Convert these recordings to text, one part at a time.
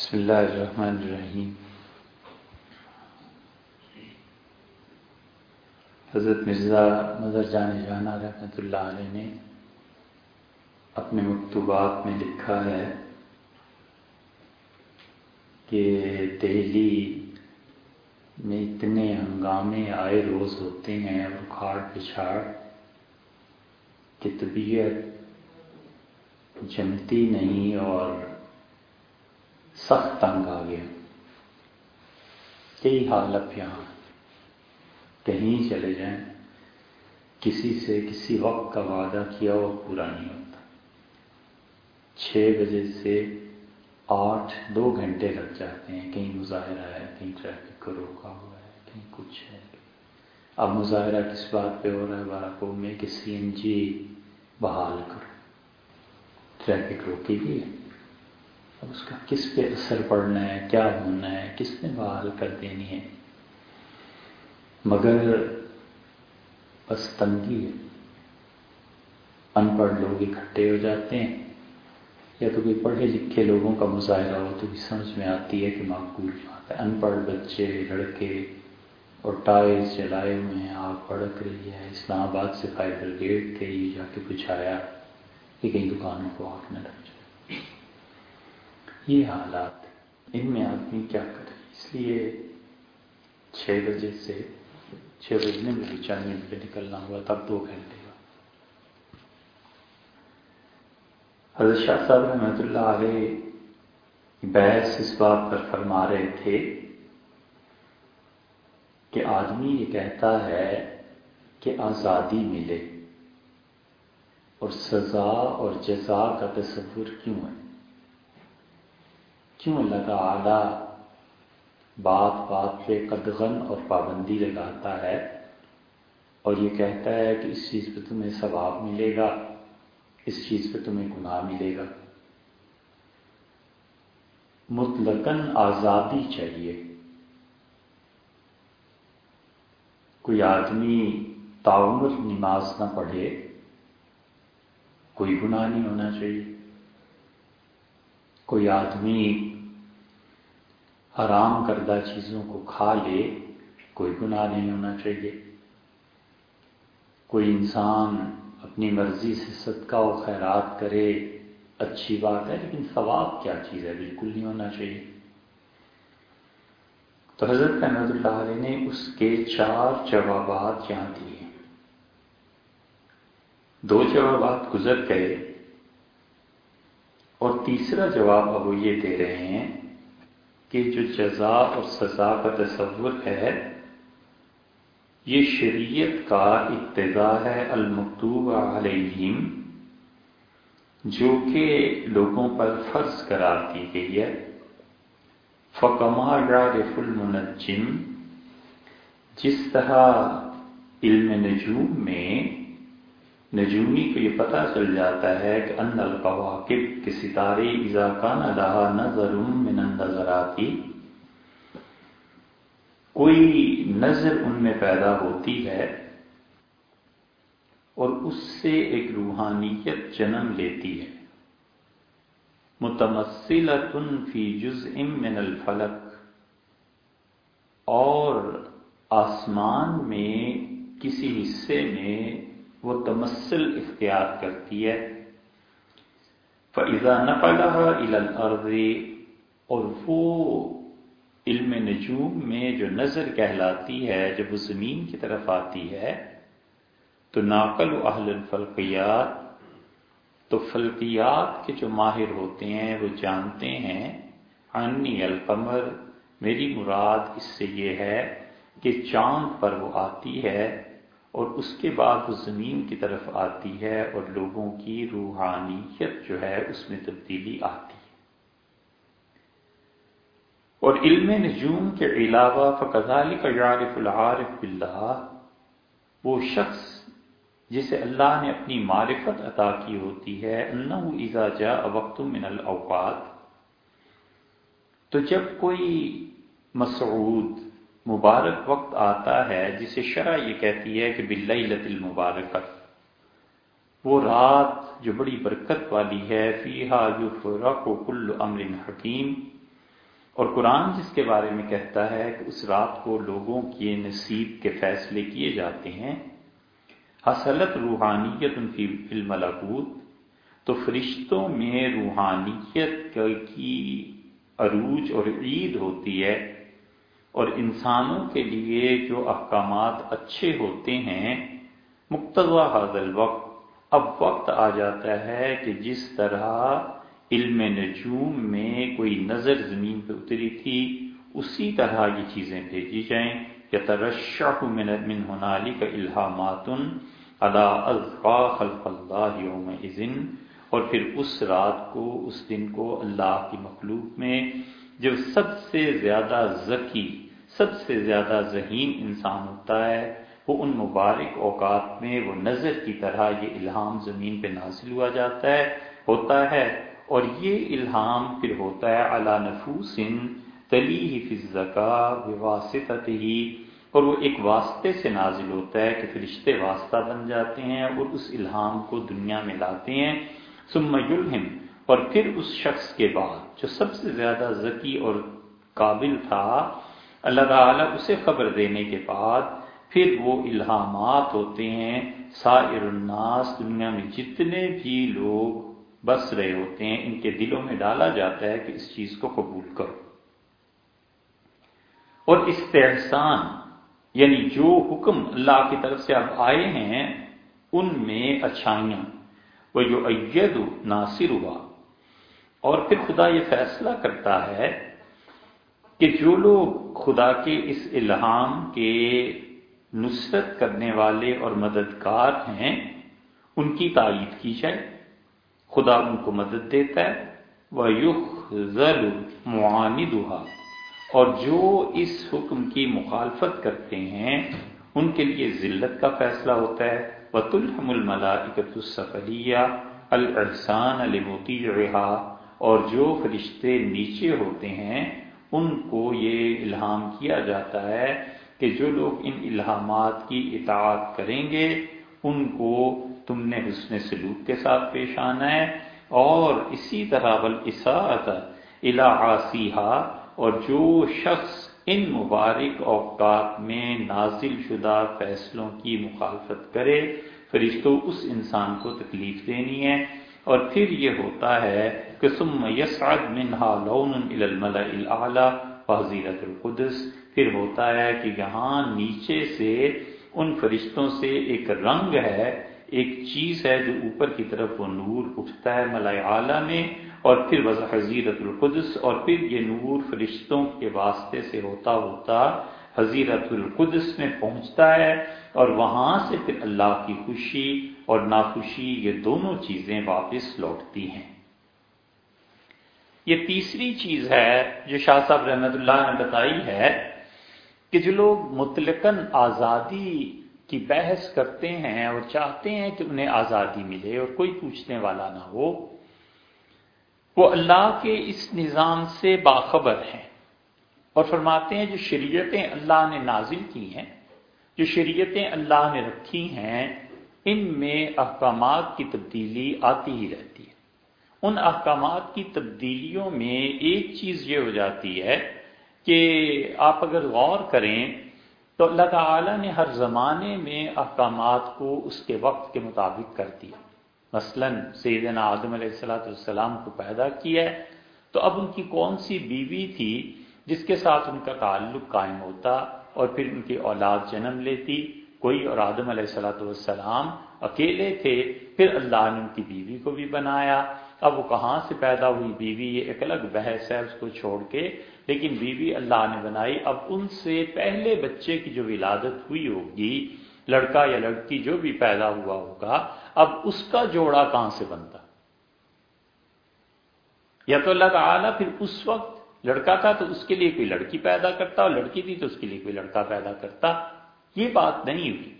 بسم اللہ الرحمن الرحیم۔ حضرت مرزا مظہر جان جانا رحمۃ اللہ علیہ نے اپنے مکتوبات میں لکھا ہے کہ دہلی میں اتنے ہنگامے آئے روز ہوتے ہیں اور پچھاڑ کہ طبیعت جمتی نہیں اور سخت تنگ آ گیا۔ کئی حالت یہاں۔ کہیں چلے جائیں۔ کسی سے کسی وقت کا وعدہ کیا وہ پورا نہیں ہوتا۔ چھ بجے سے آٹھ، دو گھنٹے لگ جاتے ہیں۔ کہیں مظاہرہ ہے، کہیں ٹریفک کو روکا ہوا ہے، کہیں کچھ ہے۔ اب مظاہرہ کس بات پہ ہو رہا ہے؟ بارہ میں کہ سی این جی بحال کرو ٹریفک روکی بھی ہے۔ اب اس کا کس پہ اثر پڑنا ہے، کیا ہونا ہے، کس نے بحال کر دینی ہے؟ مگر بس تنگی ہے۔ ان پڑھ لوگ اکٹھے ہو جاتے ہیں۔ یا تو کوئی پڑھے لکھے لوگوں کا مظاہرہ ہو تو بھی سمجھ میں آتی ہے کہ معقول بات ہے۔ ان پڑھ بچے، لڑکے اور ٹائر چلائے ہوئے ہیں، آگ بڑک رہی ہے۔ اسلام آباد سے فائر بریگیڈ تھے یہ جا کے بچھایا کہ کہیں دکانوں کو آگ نہ لگ جائے۔ یہ حالات ان میں آدمی کیا کرے؟ اس لیے چھ بجے سے چھ بجنے میں بھی چار منٹ پہ نکلنا ہوا تب دو گھنٹے کا حضرت شاہ صاحب رحمۃ اللہ علیہ بحث اس بات پر فرما رہے تھے کہ آدمی یہ کہتا ہے کہ آزادی ملے اور سزا اور جزا کا تصور کیوں ہے؟ کیوں اللہ تعالی بات بات پہ قدغن اور پابندی لگاتا ہے اور یہ کہتا ہے کہ اس چیز پہ تمہیں ثواب ملے گا، اس چیز پہ تمہیں گناہ ملے گا۔ مطلقاً آزادی چاہیے۔ کوئی آدمی تعمر نماز نہ پڑھے، کوئی گناہ نہیں ہونا چاہیے۔ کوئی آدمی حرام کردہ چیزوں کو کھا لے، کوئی گناہ نہیں ہونا چاہیے۔ کوئی انسان اپنی مرضی سے صدقہ و خیرات کرے، اچھی بات ہے، لیکن ثواب کیا چیز ہے؟ بالکل نہیں ہونا چاہیے۔ تو حضرت احمد اللہ علیہ نے اس کے چار جوابات یہاں دیے۔ دو جوابات گزر گئے اور تیسرا جواب اب وہ یہ دے رہے ہیں کہ جو جزا اور سزا کا تصور ہے، یہ شریعت کا ابتدا ہے، المکتوب علیہم، جو کہ لوگوں پر فرض قرار دی گئی ہے۔ فکما رف المنجم، جس طرح علم نجوم میں نجومی کو یہ پتہ چل جاتا ہے کہ ان القواقب کے ستارے اضاکان اللہ نظر من النظراتی کوئی نظر ان میں پیدا ہوتی ہے اور اس سے ایک روحانیت جنم لیتی ہے۔ متمثلۃ فی جزء من الفلک، اور آسمان میں کسی حصے میں وہ تمثل اختیار کرتی ہے۔ فضا نقلہ الارض اور وہ علم نجوم میں جو نظر کہلاتی ہے، جب وہ زمین کی طرف آتی ہے، تو ناقل و اہل الفلقیات، تو فلقیات کے جو ماہر ہوتے ہیں، وہ جانتے ہیں عنی القمر، میری مراد اس سے یہ ہے کہ چاند پر وہ آتی ہے اور اس کے بعد وہ زمین کی طرف آتی ہے اور لوگوں کی روحانیت جو ہے اس میں تبدیلی آتی ہے۔ اور علم نجوم کے علاوہ فقضالی کا یارف العارف بلّہ وہ شخص جسے اللہ نے اپنی معرفت عطا کی ہوتی ہے، انہو اذا جا وقت من الاوقات، تو جب کوئی مسعود مبارک وقت آتا ہے جسے شرع یہ کہتی ہے کہ بلیلت المبارکت وہ رات جو بڑی برکت والی ہے، فیہا یفرق کل امر حکیم۔ اور قرآن جس کے بارے میں کہتا ہے کہ اس رات کو لوگوں کے نصیب کے فیصلے کیے جاتے ہیں، حسلت روحانیت ان کی علم تو فرشتوں میں روحانیت کی عروج اور عید ہوتی ہے۔ اور انسانوں کے لیے جو احکامات اچھے ہوتے ہیں مقتضا حاضل وقت اب وقت آ جاتا ہے کہ جس طرح علم نجوم میں کوئی نظر زمین پہ اتری تھی، اسی طرح یہ چیزیں بھیجی جائیں۔ یا ترشح من من ہنالک الہامات علی خلق اللہ یوم اور پھر اس رات کو، اس دن کو اللہ کی مخلوق میں جو سب سے زیادہ ذکی، سب سے زیادہ ذہین انسان ہوتا ہے، وہ ان مبارک اوقات میں وہ نظر کی طرح یہ الہام زمین پہ نازل ہوا جاتا ہے، ہوتا ہے۔ اور یہ الہام پھر ہوتا ہے اللہ نفوس تلی ہی فضا واسطت ہی اور وہ ایک واسطے سے نازل ہوتا ہے کہ فرشتے واسطہ بن جاتے ہیں اور اس الہام کو دنیا میں لاتے ہیں۔ ثم یلہم اور پھر اس شخص کے بعد جو سب سے زیادہ ذکی اور قابل تھا، اللہ تعالیٰ اسے خبر دینے کے بعد پھر وہ الہامات ہوتے ہیں، سائر الناس، دنیا میں جتنے بھی لوگ بس رہے ہوتے ہیں، ان کے دلوں میں ڈالا جاتا ہے کہ اس چیز کو قبول کرو۔ اور استحسان یعنی جو حکم اللہ کی طرف سے اب آئے ہیں، ان میں اچھائیاں۔ وہ جو اید ناصر ہوا اور پھر خدا یہ فیصلہ کرتا ہے کہ جو لوگ خدا کے اس الہام کے نصرت کرنے والے اور مددگار ہیں، ان کی تائید کی جائے۔ خدا ان کو مدد دیتا ہے۔ وہ یخ ضل اور جو اس حکم کی مخالفت کرتے ہیں، ان کے لیے ذلت کا فیصلہ ہوتا ہے۔ وط الحم الملاکت الصفلیہ الحسان الموتی رہا اور جو فرشتے نیچے ہوتے ہیں، ان کو یہ الہام کیا جاتا ہے کہ جو لوگ ان الہامات کی اطاعت کریں گے، ان کو تم نے حسن سلوک کے ساتھ پیش آنا ہے۔ اور اسی طرح بلاساط الاسیحا اور جو شخص ان مبارک اوقات میں نازل شدہ فیصلوں کی مخالفت کرے، فرشتوں اس انسان کو تکلیف دینی ہے۔ اور پھر یہ ہوتا ہے کہ ثم یسعد منہا لون الى الملأ الاعلى وحضیرت القدس۔ پھر ہوتا ہے کہ یہاں نیچے سے ان فرشتوں سے ایک رنگ ہے، ایک چیز ہے جو اوپر کی طرف وہ نور اٹھتا ہے ملائے اعلیٰ میں۔ اور پھر وضع حضیرت القدس، اور پھر یہ نور فرشتوں کے واسطے سے ہوتا ہوتا حضیرت القدس میں پہنچتا ہے۔ اور وہاں سے پھر اللہ کی خوشی اور ناخوشی، یہ دونوں چیزیں واپس لوٹتی ہیں۔ یہ تیسری چیز ہے جو شاہ صاحب رحمت اللہ نے بتائی ہے کہ جو لوگ مطلقاً آزادی کی بحث کرتے ہیں اور چاہتے ہیں کہ انہیں آزادی ملے اور کوئی پوچھنے والا نہ ہو، وہ اللہ کے اس نظام سے باخبر ہیں اور فرماتے ہیں جو شریعتیں اللہ نے نازل کی ہیں، جو شریعتیں اللہ نے رکھی ہیں، ان میں احکامات کی تبدیلی آتی ہی رہتی ہے۔ ان احکامات کی تبدیلیوں میں ایک چیز یہ ہو جاتی ہے کہ آپ اگر غور کریں تو اللہ تعالی نے ہر زمانے میں احکامات کو اس کے وقت کے مطابق کر دیا۔ مثلا سیدنا آدم علیہ السلاۃ والسلام کو پیدا کیا ہے تو اب ان کی کون سی بیوی تھی جس کے ساتھ ان کا تعلق قائم ہوتا اور پھر ان کی اولاد جنم لیتی؟ کوئی اور آدم علیہ السلاۃ والسلام اکیلے تھے، پھر اللہ نے ان کی بیوی کو بھی بنایا۔ اب وہ کہاں سے پیدا ہوئی بیوی؟ یہ ایک الگ بحث ہے اس کو چھوڑ کے۔ لیکن بیوی اللہ نے بنائی۔ اب ان سے پہلے بچے کی جو ولادت ہوئی ہوگی، لڑکا یا لڑکی جو بھی پیدا ہوا ہوگا، اب اس کا جوڑا کہاں سے بنتا؟ یا تو اللہ تعالیٰ پھر اس وقت لڑکا تھا تو اس کے لیے کوئی لڑکی پیدا کرتا اور لڑکی تھی تو اس کے لیے کوئی لڑکا پیدا کرتا؟ یہ بات نہیں ہوئی۔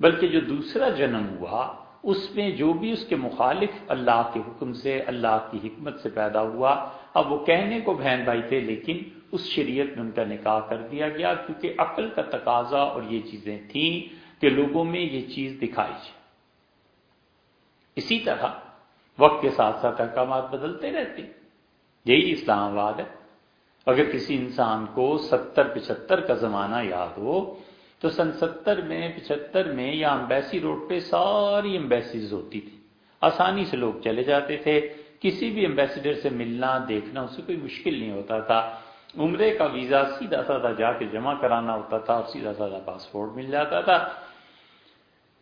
بلکہ جو دوسرا جنم ہوا اس میں جو بھی اس کے مخالف اللہ کے حکم سے اللہ کی حکمت سے پیدا ہوا، اب وہ کہنے کو بہن بھائی تھے، لیکن اس شریعت میں ان کا نکاح کر دیا گیا، کیونکہ عقل کا تقاضا اور یہ چیزیں تھیں کہ لوگوں میں یہ چیز دکھائی جائے۔ اسی طرح وقت کے ساتھ ساتھ احکامات بدلتے رہتے۔ یہی اسلام آباد ہے۔ اگر کسی انسان کو ستر پچہتر کا زمانہ یاد ہو تو سن ستر میں، پچہتر میں یا امبیسی روڈ پہ ساری امبیسیز ہوتی تھی آسانی سے لوگ چلے جاتے تھے۔ کسی بھی امبیسڈر سے ملنا، دیکھنا، اسے کوئی مشکل نہیں ہوتا تھا۔ عمرے کا ویزا سیدھا سادہ جا کے جمع کرانا ہوتا تھا اور سیدھا سادہ پاسپورٹ مل جاتا تھا۔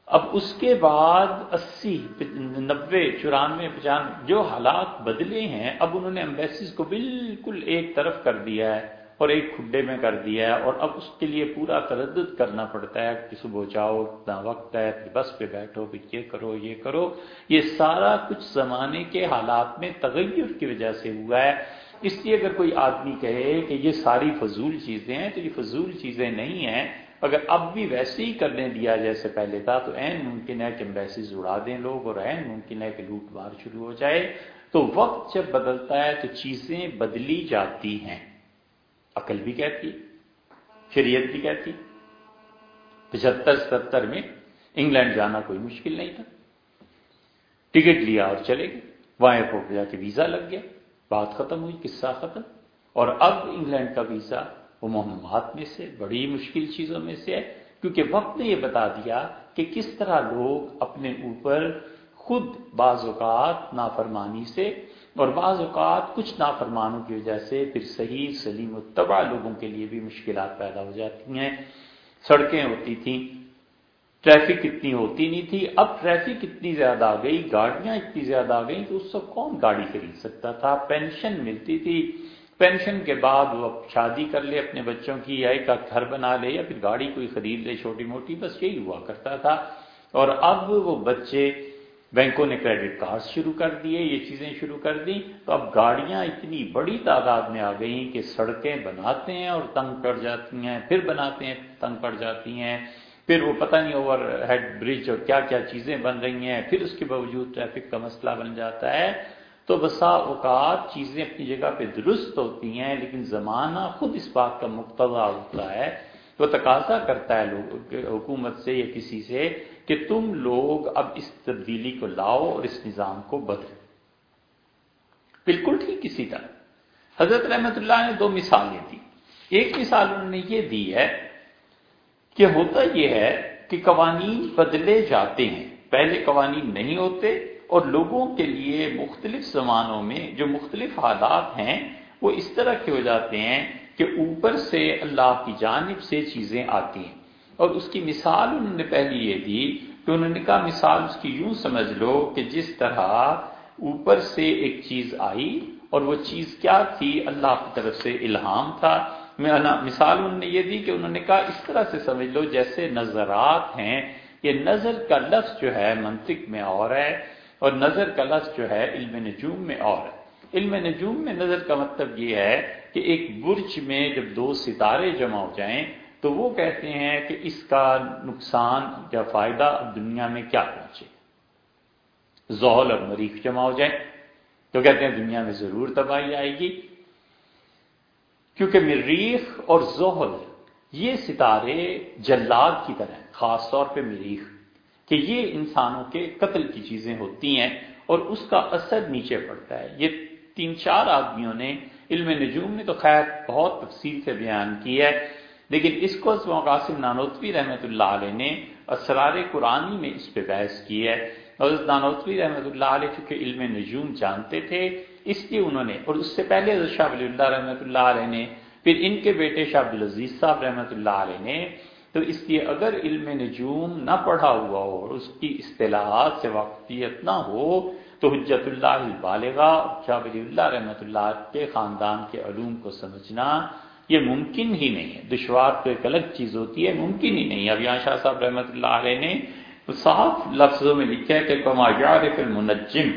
اب اس کے بعد اسی نبے چورانوے، پچانوے، جو حالات بدلے ہیں، اب انہوں نے امبیسیز کو بالکل ایک طرف کر دیا ہے۔ اور ایک کھڈے میں کر دیا ہے اور اب اس کے لیے پورا تردد کرنا پڑتا ہے کہ صبح جاؤ، اتنا وقت ہے، پھر بس پہ بیٹھو، پھر یہ کرو یہ کرو۔ یہ سارا کچھ زمانے کے حالات میں تغیر کی وجہ سے ہوا ہے۔ اس لیے اگر کوئی آدمی کہے کہ یہ ساری فضول چیزیں ہیں تو یہ فضول چیزیں نہیں ہیں۔ اگر اب بھی ویسے ہی کرنے دیا جیسے پہلے تھا تو این ممکن ہے کہ امبیسیز اڑا دیں لوگ اور این ممکن ہے کہ لوٹ مار شروع ہو جائے۔ تو وقت جب بدلتا ہے تو چیزیں بدلی جاتی ہیں۔ عقل بھی کہتی، شریعت بھی کہتی۔ پچہتر ستر میں انگلینڈ جانا کوئی مشکل نہیں تھا۔ ٹکٹ لیا اور چلے گئے۔ وہاں ایئرپورٹ پہ جا کے ویزا لگ گیا۔ بات ختم ہوئی، قصہ ختم۔ اور اب انگلینڈ کا ویزا وہ مہمات میں سے بڑی مشکل چیزوں میں سے ہے، کیونکہ وقت نے یہ بتا دیا کہ کس طرح لوگ اپنے اوپر خود بعض اوقات نافرمانی سے اور بعض اوقات کچھ نافرمانوں کی وجہ سے پھر صحیح سلیم و تباہ لوگوں کے لیے بھی مشکلات پیدا ہو جاتی ہیں۔ سڑکیں ہوتی تھیں، ٹریفک اتنی ہوتی نہیں تھی۔ اب ٹریفک اتنی زیادہ آ گئی، گاڑیاں اتنی زیادہ آ گئی کہ اس سے کون گاڑی خرید سکتا تھا؟ پینشن ملتی تھی۔ پینشن کے بعد وہ شادی کر لے اپنے بچوں کی، یا ایک گھر بنا لے، یا پھر گاڑی کوئی خرید لے، چھوٹی موٹی، بس یہی ہوا کرتا تھا۔ اور اب وہ بچے بینکوں نے کریڈٹ کارڈ شروع کر دیے، یہ چیزیں شروع کر دیں۔ تو اب گاڑیاں اتنی بڑی تعداد میں آ گئیں کہ سڑکیں بناتے ہیں اور تنگ پڑ جاتی ہیں، پھر بناتے ہیں، تنگ پڑ جاتی ہیں۔ پھر وہ پتہ نہیں اوور ہیڈ برج اور کیا کیا چیزیں بن رہی ہیں، پھر اس کے باوجود ٹریفک کا مسئلہ بن جاتا ہے۔ تو بسا اوقات چیزیں اپنی جگہ پہ درست ہوتی ہیں، لیکن زمانہ خود اس بات کا مقتضا ہوتا ہے۔ وہ تقاضا کرتا ہے لوگ، حکومت سے یا کسی سے کہ تم لوگ اب اس تبدیلی کو لاؤ اور اس نظام کو بدلو۔ بالکل ٹھیک اسی طرح۔ حضرت رحمت اللہ نے دو مثالیں دی۔ ایک مثال انہوں نے یہ دی ہے کہ ہوتا یہ ہے کہ قوانین بدلے جاتے ہیں۔ پہلے قوانین نہیں ہوتے اور لوگوں کے لیے مختلف زمانوں میں جو مختلف حالات ہیں وہ اس طرح کے ہو جاتے ہیں کہ اوپر سے اللہ کی جانب سے چیزیں آتی ہیں۔ اور اس کی مثال انہوں نے پہلی یہ دی کہ انہوں نے کہا مثال اس کی یوں سمجھ لو کہ جس طرح اوپر سے ایک چیز آئی اور وہ چیز کیا تھی؟ اللہ کی طرف سے الہام تھا۔ مثال انہوں نے یہ دی کہ انہوں نے کہا اس طرح سے سمجھ لو جیسے نظرات ہیں یہ نظر کا لفظ جو ہے منطق میں اور ہے اور نظر کا لفظ جو ہے علم نجوم میں اور ہے۔ علم نجوم میں نظر کا مطلب یہ ہے کہ ایک برج میں جب دو ستارے جمع ہو جائیں تو وہ کہتے ہیں کہ اس کا نقصان یا فائدہ دنیا میں کیا پہنچے؟ زحل اور مریخ جمع ہو جائیں۔ تو کہتے ہیں دنیا میں ضرور تباہی آئے گی۔ کیونکہ مریخ اور زحل یہ ستارے جلاد کی طرح خاص طور پہ مریخ، کہ یہ انسانوں کے قتل کی چیزیں ہوتی ہیں اور اس کا اثر نیچے پڑتا ہے۔ یہ تین چار آدمیوں نے علم نجوم نے تو خیر بہت تفصیل سے بیان کی ہے۔ لیکن اس کو قاسم نانوتوی رحمۃ اللہ علیہ نے اسرار قرآنی میں اس پہ بحث کی ہے۔ حضرت نانوتوی رحمۃ اللہ علیہ چونکہ علم نجوم جانتے تھے، اس لیے انہوں نے اور اس سے پہلے حضرت شاہ ولی اللہ رحمۃ اللہ علیہ نے، پھر ان کے بیٹے شاہ عبدالعزیز صاحب رحمۃ اللہ علیہ نے۔ تو اس لیے اگر علم نجوم نہ پڑھا ہوا ہو اور اس کی اصطلاحات سے واقفیت نہ ہو، تو حجت اللہ بالغا شاہ ولی اللہ رحمۃ اللہ کے خاندان کے علوم کو سمجھنا یہ ممکن ہی نہیں ہے۔ دشوار تو ایک الگ چیز ہوتی ہے، ممکن ہی نہیں۔ اب یہاں شاہ صاحب رحمۃ اللہ علیہ نے صاف لفظوں میں لکھا ہے کہ کما یعرف المنجم،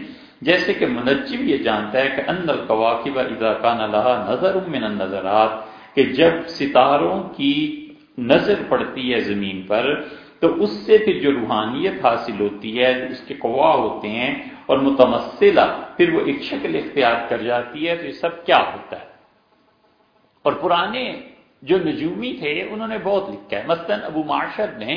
جیسے کہ منجم یہ جانتا ہے کہ ان القواقب اذا کان لها نظر من النظرات، کہ جب ستاروں کی نظر پڑتی ہے زمین پر، تو اس سے پھر جو روحانیت حاصل ہوتی ہے، اس کے قوا ہوتے ہیں اور متمثلہ، پھر وہ ایک شکل اختیار کر جاتی ہے، تو یہ سب کیا ہوتا ہے؟ اور پرانے جو نجومی تھے انہوں نے بہت لکھا ہے۔ مثلا ابو معاشر نے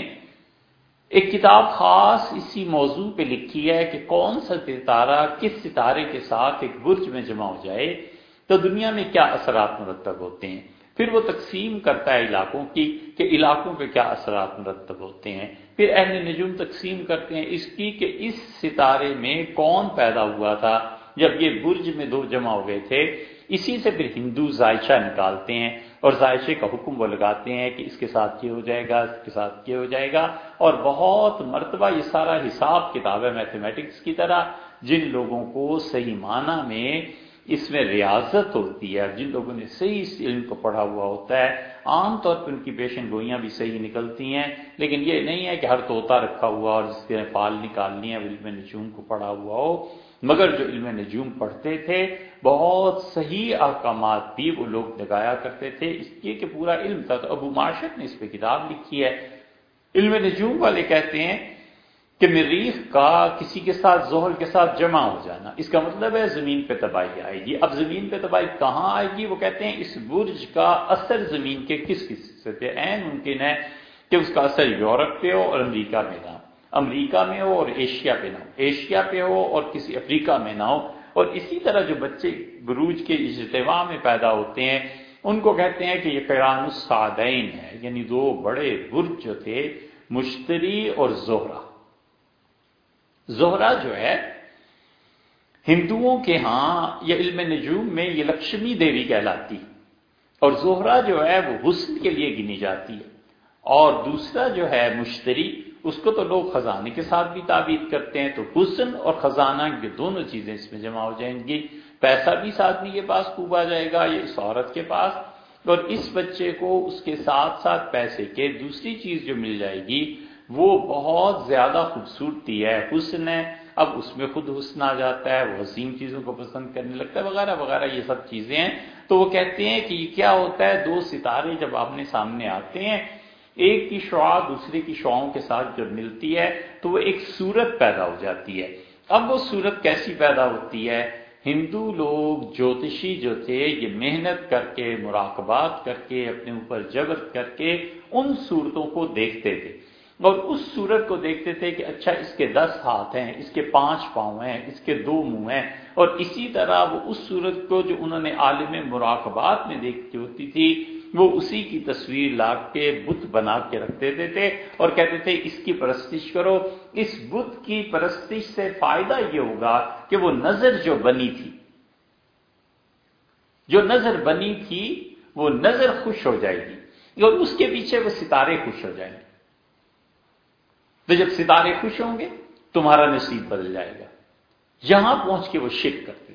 ایک کتاب خاص اسی موضوع پہ لکھی ہے کہ کون سا ستارہ کس ستارے کے ساتھ ایک برج میں جمع ہو جائے تو دنیا میں کیا اثرات مرتب ہوتے ہیں۔ پھر وہ تقسیم کرتا ہے علاقوں کی کہ علاقوں پہ کیا اثرات مرتب ہوتے ہیں۔ پھر اہل نجوم تقسیم کرتے ہیں اس کی کہ اس ستارے میں کون پیدا ہوا تھا جب یہ برج میں دو جمع ہو گئے تھے۔ اسی سے پھر ہندو ذائچہ نکالتے ہیں اور ذائچے کا حکم وہ لگاتے ہیں کہ اس کے ساتھ یہ ہو جائے گا، اس کے ساتھ یہ ہو جائے گا۔ اور بہت مرتبہ یہ سارا حساب کتاب ہے میتھمیٹکس کی طرح جن لوگوں کو صحیح معنی میں اس میں ریاضت ہوتی ہے جن لوگوں نے صحیح اس علم کو پڑھا ہوا ہوتا ہے، عام طور پہ ان کی پیشن گوئیاں بھی صحیح نکلتی ہیں۔ لیکن یہ نہیں ہے کہ ہر طوطا رکھا ہوا اور جس کے پال نکالنی ہے علم نجوم کو پڑھا ہوا ہو۔ مگر جو علم نجوم پڑھتے تھے، بہت صحیح احکامات بھی وہ لوگ لگایا کرتے تھے۔ اس لیے کہ پورا علم تھا۔ تو ابو معاشر نے اس پہ کتاب لکھی ہے۔ علم نجوم والے کہتے ہیں کہ مریخ کا کسی کے ساتھ زحل کے ساتھ جمع ہو جانا۔ اس کا مطلب ہے زمین پہ تباہی آئے گی۔ اب زمین پہ تباہی کہاں آئے گی؟ وہ کہتے ہیں اس برج کا اثر زمین کے کس کس حصے پہ۔ این ممکن ہے کہ اس کا اثر یورپ پہ ہو اور امریکہ میں نہ ہو امریکہ میں ہو اور ایشیا پہ نہ ہو۔ ایشیا پہ ہو اور کسی افریقہ میں نہ ہو۔ اور اسی طرح جو بچے بروج کے اجتماع میں پیدا ہوتے ہیں، ان کو کہتے ہیں کہ یہ قیران السعدین ہے یعنی دو بڑے برج جو تھے، مشتری اور زہرہ زہرا جو ہے، ہندوؤں کے ہاں یہ علم نجوم میں یہ لکشمی دیوی کہلاتی اور زہرا جو ہے، وہ حسن کے لیے گنی جاتی ہے۔ اور دوسرا جو ہے، مشتری اس کو تو لوگ خزانے کے ساتھ بھی تعبیر کرتے ہیں، تو حسن اور خزانہ، یہ دونوں چیزیں اس میں جمع ہو جائیں گی۔ پیسہ بھی اس آدمی کے پاس خوب آ جائے گا، یہ اس عورت کے پاس۔ اور اس بچے کو اس کے ساتھ ساتھ پیسے کے دوسری چیز جو مل جائے گی، وہ بہت زیادہ خوبصورتی ہے، حسن ہے۔ اب اس میں خود حسن آ جاتا ہے، وہ حسین چیزوں کو پسند کرنے لگتا ہے، وغیرہ وغیرہ، یہ سب چیزیں ہیں۔ تو وہ کہتے ہیں کہ یہ کیا ہوتا ہے؟ دو ستارے جب آپنے سامنے آتے ہیں ایک کی شعا دوسرے کی شعاؤں کے ساتھ جب ملتی ہے تو وہ ایک صورت پیدا ہو جاتی ہے۔ اب وہ صورت کیسی پیدا ہوتی ہے؟ ہندو لوگ جوتشی جو تھے یہ محنت کر کے، مراقبات کر کے، اپنے اوپر جبر کر کے ان صورتوں کو دیکھتے تھے۔ اور اس صورت کو دیکھتے تھے کہ اچھا اس کے دس ہاتھ ہیں، اس کے پانچ پاؤں ہیں، اس کے دو منہ ہیں۔ اور اسی طرح وہ اس صورت کو جو انہوں نے عالم مراقبات میں دیکھتی ہوتی تھی وہ اسی کی تصویر لا کے بت بنا کے رکھ دیتے تھے اور کہتے تھے، اس کی پرستش کرو۔ اس بت کی پرستش سے فائدہ یہ ہوگا کہ وہ نظر جو بنی تھی، جو نظر بنی تھی، وہ نظر خوش ہو جائے گی اور اس کے پیچھے وہ ستارے خوش ہو جائیں گے۔ تو جب ستارے خوش ہوں گے، تمہارا نصیب بدل جائے گا۔ یہاں پہنچ کے وہ شک کرتے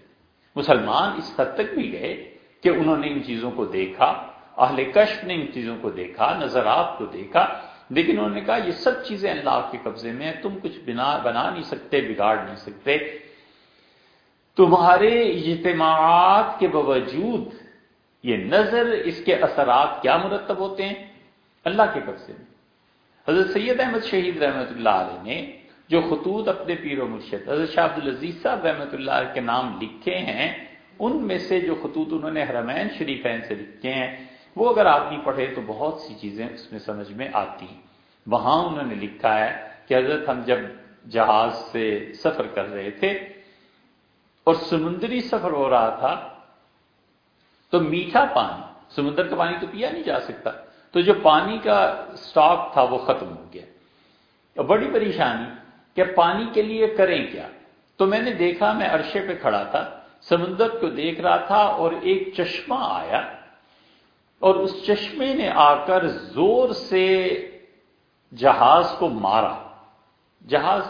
مسلمان اس حد تک بھی گئے کہ انہوں نے ان چیزوں کو دیکھا اہل کشف نے ان چیزوں کو دیکھا نظرات کو دیکھا، لیکن انہوں نے کہا یہ سب چیزیں اللہ کے قبضے میں ہیں، تم کچھ بنا بنا نہیں سکتے، بگاڑ نہیں سکتے۔ تمہارے اجتماعات کے باوجود یہ نظر، اس کے اثرات کیا مرتب ہوتے ہیں؟ اللہ کے قبضے میں۔ حضرت سید احمد شہید رحمۃ اللہ علیہ نے جو خطوط اپنے پیر و مرشد، حضرت شاہ عبد العزیز صاحب رحمۃ اللہ علیہ کے نام لکھے ہیں، ان میں سے جو خطوط انہوں نے حرمین شریفین سے لکھے ہیں وہ اگر آدمی پڑھے تو بہت سی چیزیں اس میں سمجھ میں آتی ہیں۔ وہاں انہوں نے لکھا ہے کہ حضرت ہم جب جہاز سے سفر کر رہے تھے اور سمندری سفر ہو رہا تھا تو میٹھا پانی، سمندر کا پانی تو پیا نہیں جا سکتا، تو جو پانی کا سٹاک تھا وہ ختم ہو گیا۔ اور بڑی پریشانی کہ پانی کے لیے کریں کیا؟ تو میں نے دیکھا، میں عرشے پہ کھڑا تھا، سمندر کو دیکھ رہا تھا اور ایک چشمہ آیا اور اس چشمے نے آ کر زور سے جہاز کو مارا۔ جہاز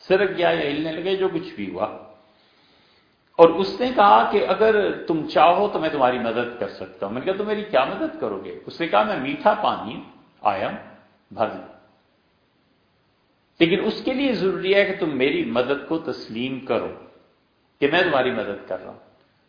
سرک گیا یا ہلنے لگے، جو کچھ بھی ہوا۔ اور اس نے کہا کہ اگر تم چاہو تو میں تمہاری مدد کر سکتا ہوں۔ میں کہا، تو میری کیا مدد کرو گے؟ اس نے کہا، میں میٹھا پانی آیا بھر دوں۔ لیکن اس کے لیے ضروری ہے کہ تم میری مدد کو تسلیم کرو، کہ میں تمہاری مدد کر رہا ہوں۔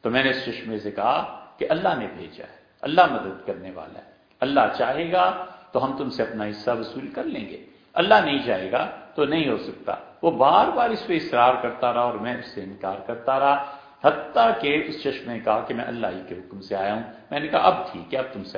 تو میں نے اس چشمے سے کہا کہ اللہ نے بھیجا ہے۔ اللہ مدد کرنے والا ہے۔ اللہ چاہے گا تو ہم تم سے اپنا حصہ وصول کر لیں گے۔ اللہ نہیں چاہے گا تو نہیں ہو سکتا۔ وہ بار بار اس پہ اصرار کرتا رہا اور میں اس سے انکار کرتا رہا، حتیٰ کہ اس چشمے نے کہا کہ میں اللہ ہی کے حکم سے آیا ہوں۔ میں نے کہا، اب ٹھیک ہے، اب تم سے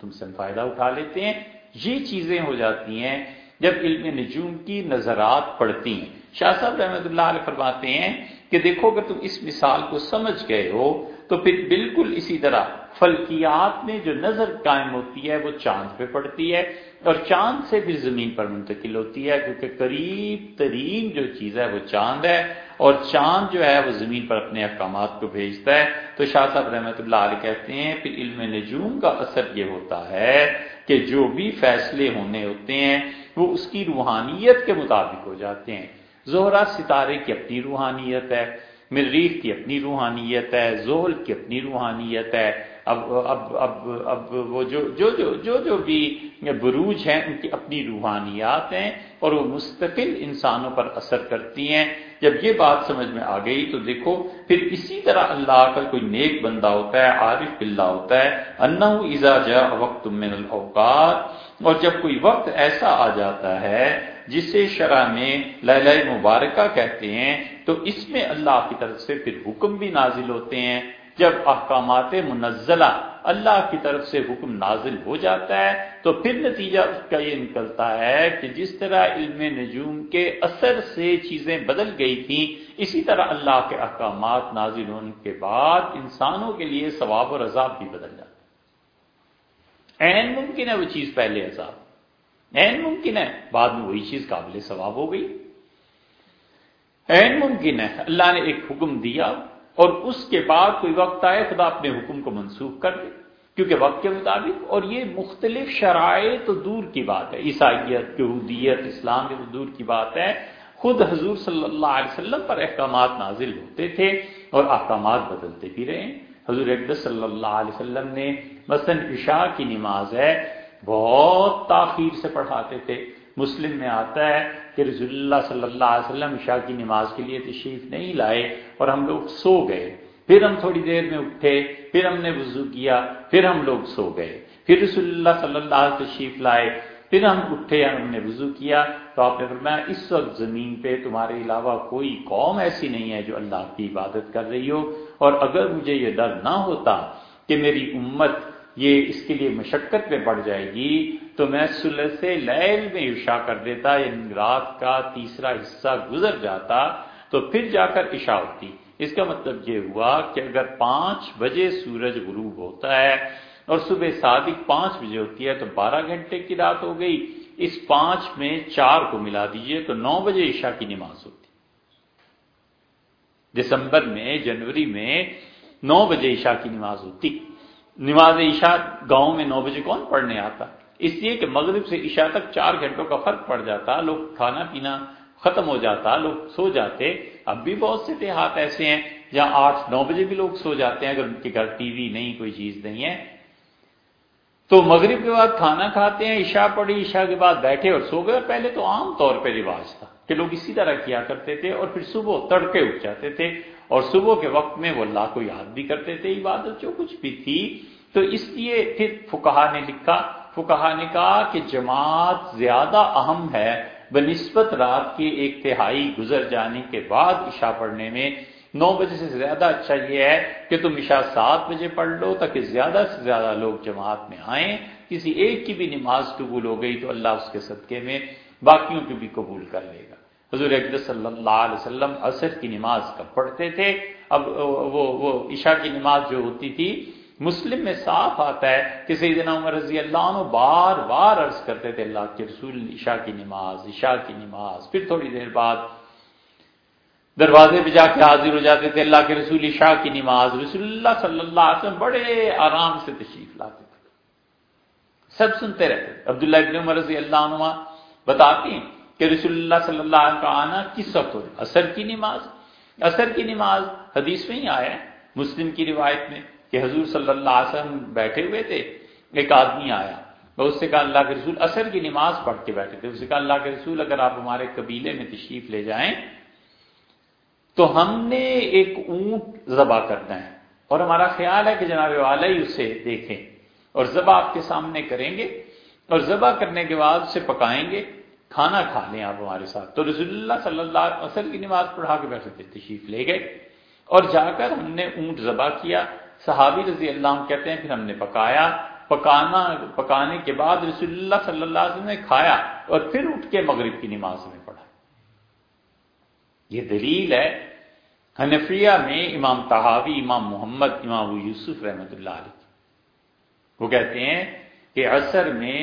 تم سے فائدہ اٹھا لیتے ہیں۔ یہ چیزیں ہو جاتی ہیں جب علم نجوم کی نظرات پڑتی ہیں۔ شاہ صاحب رحمۃ اللہ علیہ فرماتے ہیں کہ دیکھو، اگر تم اس مثال کو سمجھ گئے ہو تو پھر بالکل اسی طرح فلکیات میں جو نظر قائم ہوتی ہے وہ چاند پہ پڑتی ہے اور چاند سے پھر زمین پر منتقل ہوتی ہے کیونکہ قریب ترین جو چیز ہے وہ چاند ہے اور چاند جو ہے وہ زمین پر اپنے احکامات کو بھیجتا ہے۔ تو شاہ صاحب رحمۃ اللہ علیہ کہتے ہیں، پھر علم نجوم کا اثر یہ ہوتا ہے کہ جو بھی فیصلے ہونے ہوتے ہیں وہ اس کی روحانیت کے مطابق ہو جاتے ہیں۔ زہرا ستارے کی اپنی روحانیت ہے۔ مریخ کی اپنی روحانیت ہے زول کی اپنی روحانیت ہے۔ اب اب اب اب وہ جو جو جو جو جو بھی بروج ہیں، ان کی اپنی روحانیات ہیں اور وہ مستقل انسانوں پر اثر کرتی ہیں۔ جب یہ بات سمجھ میں آ گئی تو دیکھو، پھر اسی طرح اللہ کا کوئی نیک بندہ ہوتا ہے، عارف بلّہ ہوتا ہے۔ انہو اذا جا وقت من الاوقات، اور جب کوئی وقت ایسا آ جاتا ہے جسے شرح میں لہ مبارکہ کہتے ہیں، تو اس میں اللہ کی طرف سے پھر حکم بھی نازل ہوتے ہیں۔ جب احکامات منزلہ اللہ کی طرف سے حکم نازل ہو جاتا ہے، تو پھر نتیجہ اس کا یہ نکلتا ہے کہ جس طرح علم نجوم کے اثر سے چیزیں بدل گئی تھیں، اسی طرح اللہ کے احکامات نازل ہونے کے بعد انسانوں کے لیے ثواب اور عذاب بھی بدل جاتا این ممکن ہے وہ چیز پہلے عذاب این ممکن ہے۔ بعد میں وہی چیز قابل ثواب ہو گئی۔ این ممکن ہے۔ اللہ نے ایک حکم دیا اور اس کے بعد کوئی وقت آئے خدا اپنے حکم کو منسوخ کر دے۔ کیونکہ وقت کے مطابق اور یہ مختلف شرائط تو دور کی بات ہے۔ عیسائیت، یہودیت، اسلام یہ تو دور کی بات ہے۔ خود حضور صلی اللہ علیہ وسلم پر احکامات نازل ہوتے تھے اور احکامات بدلتے بھی رہے۔ حضور اقدس صلی اللہ علیہ وسلم نے مثلا عشاء کی نماز ہے۔ بہت تاخیر سے پڑھاتے تھے۔ مسلم میں آتا ہے کہ رسول اللہ صلی اللہ علیہ وسلم عشاء کی نماز کے لیے تشریف نہیں لائے اور ہم لوگ سو گئے۔ پھر ہم تھوڑی دیر میں اٹھے، پھر ہم نے وضو کیا، پھر ہم لوگ سو گئے۔ پھر رسول اللہ صلی اللہ علیہ تشریف لائے، پھر ہم اٹھے، ہم نے وضو کیا۔ تو آپ نے فرمایا، اس وقت زمین پہ تمہارے علاوہ کوئی قوم ایسی نہیں ہے جو اللہ کی عبادت کر رہی ہو۔ اور اگر مجھے یہ ڈر نہ ہوتا کہ میری امت یہ اس کے لیے مشقت میں بڑھ جائے گی، تو میں سے لیل میں عشاء کر دیتا یعنی رات کا تیسرا حصہ گزر جاتا، تو پھر جا کر عشاء ہوتی۔ اس کا مطلب یہ ہوا کہ اگر پانچ بجے سورج غروب ہوتا ہے اور صبح صادق پانچ بجے ہوتی ہے، تو بارہ گھنٹے کی رات ہو گئی۔ اس پانچ میں چار کو ملا دیجیے، تو نو بجے عشاء کی نماز ہوتی۔ دسمبر میں، جنوری میں نو بجے عشاء کی نماز ہوتی۔ نماز عشاء گاؤں میں نو بجے کون پڑھنے آتا؟ اس لیے کہ مغرب سے عشاء تک چار گھنٹوں کا فرق پڑ جاتا، لوگ کھانا پینا ختم ہو جاتا، لوگ سو جاتے۔ اب بھی بہت سے دیہات ایسے ہیں جہاں آٹھ، نو بجے بھی لوگ سو جاتے ہیں، اگر ان کے گھر ٹی وی نہیں، کوئی چیز نہیں ہے۔ تو مغرب کے بعد کھانا کھاتے ہیں، عشاء پڑی عشاء کے بعد بیٹھے اور سو گئے۔ پہلے تو عام طور پہ رواج تھا کہ لوگ اسی طرح کیا کرتے تھے اور پھر صبح تڑکے اٹھ جاتے تھے۔ اور صبح کے وقت میں وہ اللہ کو یاد بھی کرتے تھے عبادت جو کچھ بھی تھی۔ تو اس لیے پھر فکہ نے لکھا فکہ نے کہا کہ جماعت زیادہ اہم ہے۔ بنسبت رات کے ایک تہائی گزر جانے کے بعد عشاء پڑھنے میں نو بجے سے زیادہ اچھا یہ ہے کہ تم عشاء سات بجے پڑھ لو تاکہ زیادہ سے زیادہ لوگ جماعت میں آئیں۔ کسی ایک کی بھی نماز قبول ہو گئی تو اللہ اس کے صدقے میں باقیوں کی بھی قبول کر لے گا۔ حضور اقدس صلی اللہ علیہ وسلم عصر کی نماز کب پڑھتے تھے۔ اب وہ وہ عشاء کی نماز جو ہوتی تھی، مسلم میں صاف آتا ہے کہ سیدنا عمر رضی اللہ عنہ بار بار عرض کرتے تھے، اللہ کے رسول عشاء کی نماز، عشاء کی نماز۔ پھر تھوڑی دیر بعد دروازے پہ جا کے حاضر ہو جاتے تھے، اللہ کے رسول عشاء کی نماز۔ رسول اللہ صلی اللہ علیہ وسلم بڑے آرام سے تشریف لاتے تھے۔ سب سنتے رہتے تھے۔ عبداللہ ابن عمر رضی اللہ عنہ بتاتی ہیں کہ رسول اللہ صلی اللہ علیہ کا آنا کس وقت ہو اثر کی نماز۔ اثر کی نماز حدیث میں ہی آیا ہے۔ مسلم کی روایت میں کہ حضور صلی اللہ علیہ وسلم بیٹھے ہوئے تھے۔ ایک آدمی آیا اس سے کہا، اللہ کے رسول اثر کی نماز پڑھ کے بیٹھے تھے۔ اس سے کہا، اللہ کے رسول، اگر آپ ہمارے قبیلے میں تشریف لے جائیں تو ہم نے ایک اونٹ ذبح کرنا ہے۔ اور ہمارا خیال ہے کہ جناب والا ہی اسے دیکھیں اور ذبح آپ کے سامنے کریں گے اور ذبح کرنے کے بعد اسے پکائیں گے۔ کھانا کھا لیں آپ ہمارے ساتھ۔ تو رسول اللہ صلی اللہ علیہ وسلم کی نماز پڑھا کے بیٹھے تھے تشریف لے گئے اور جا کر ہم نے اونٹ ذبح کیا۔ صحابی رضی اللہ عنہ کہتے ہیں، پھر ہم نے پکایا۔ پکانا، پکانے کے بعد رسول اللہ صلی اللہ علیہ وسلم نے کھایا اور پھر اٹھ کے مغرب کی نماز میں پڑھا۔ یہ دلیل ہے، حنفیہ میں امام تحاوی امام محمد، امام ابو یوسف رحمۃ اللہ علیہ وہ کہتے ہیں کہ عصر میں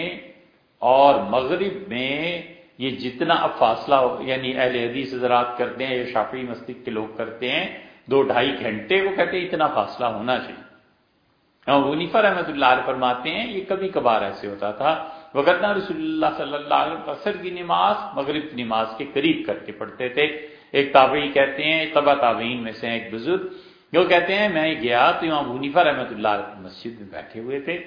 اور مغرب میں یہ جتنا اب فاصلہ یعنی اہل حدیث حضرات کرتے ہیں یا شافی مسجد کے لوگ کرتے ہیں، دو ڈھائی گھنٹے وہ کہتے ہیں اتنا فاصلہ ہونا چاہیے۔ ونیفا رحمۃ اللہ علیہ فرماتے ہیں، یہ کبھی کبھار ایسے ہوتا تھا۔ وغیرہ رسول اللہ صلی اللہ علیہ وسلم کی نماز مغرب کی نماز کے قریب کر کے پڑھتے تھے۔ ایک تابعی کہتے ہیں تبا تابعین میں سے ایک بزرگ۔ جو کہتے ہیں، میں گیا تو امام منیفا رحمۃ اللہ علیہ مسجد میں بیٹھے ہوئے تھے۔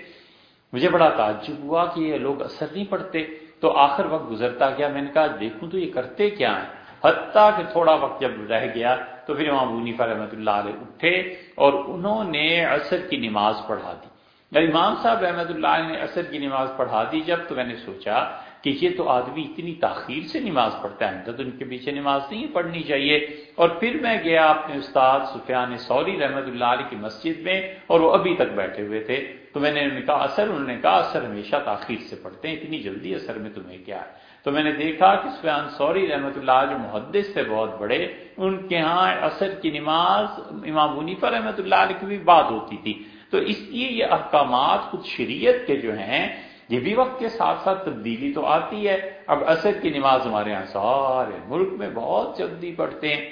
مجھے بڑا تعجب ہوا کہ یہ لوگ اثر نہیں پڑھتے۔ تو آخر وقت گزرتا گیا۔ میں نے کہا، دیکھوں تو یہ کرتے کیا ہیں؟ حتیٰ کہ تھوڑا وقت جب رہ گیا تو پھر امام منیفا رحمۃ اللہ علیہ اٹھے اور انہوں نے عصر کی نماز پڑھا دی۔ امام صاحب رحمۃ اللہ علیہ نے عصر کی نماز پڑھا دی، جب تو میں نے سوچا کہ یہ تو آدمی اتنی تاخیر سے نماز پڑھتا ہے تو ان کے پیچھے نماز نہیں پڑھنی چاہیے۔ اور پھر میں گیا اپنے استاد سفیان سوری رحمۃ اللہ علیہ کی مسجد میں اور وہ ابھی تک بیٹھے ہوئے تھے۔ تو میں نے کہا، اثر، انہوں نے کہا، اثر ہمیشہ تاخیر سے پڑھتے ہیں، اتنی جلدی اثر میں تمہیں کیا ہے۔ تو میں نے دیکھا کہ سفیان سوری رحمۃ اللہ جو محدث سے بہت بڑے، ان کے ہاں اثر کی نماز امام منیفا رحمۃ اللہ علیہ کی بھی بات ہوتی تھی۔ تو اس لیے یہ احکامات کچھ شریعت کے جو ہیں یہ بھی وقت کے ساتھ ساتھ تبدیلی تو آتی ہے۔ اب اثر کی نماز ہمارے یہاں سارے ملک میں بہت جلدی پڑھتے ہیں۔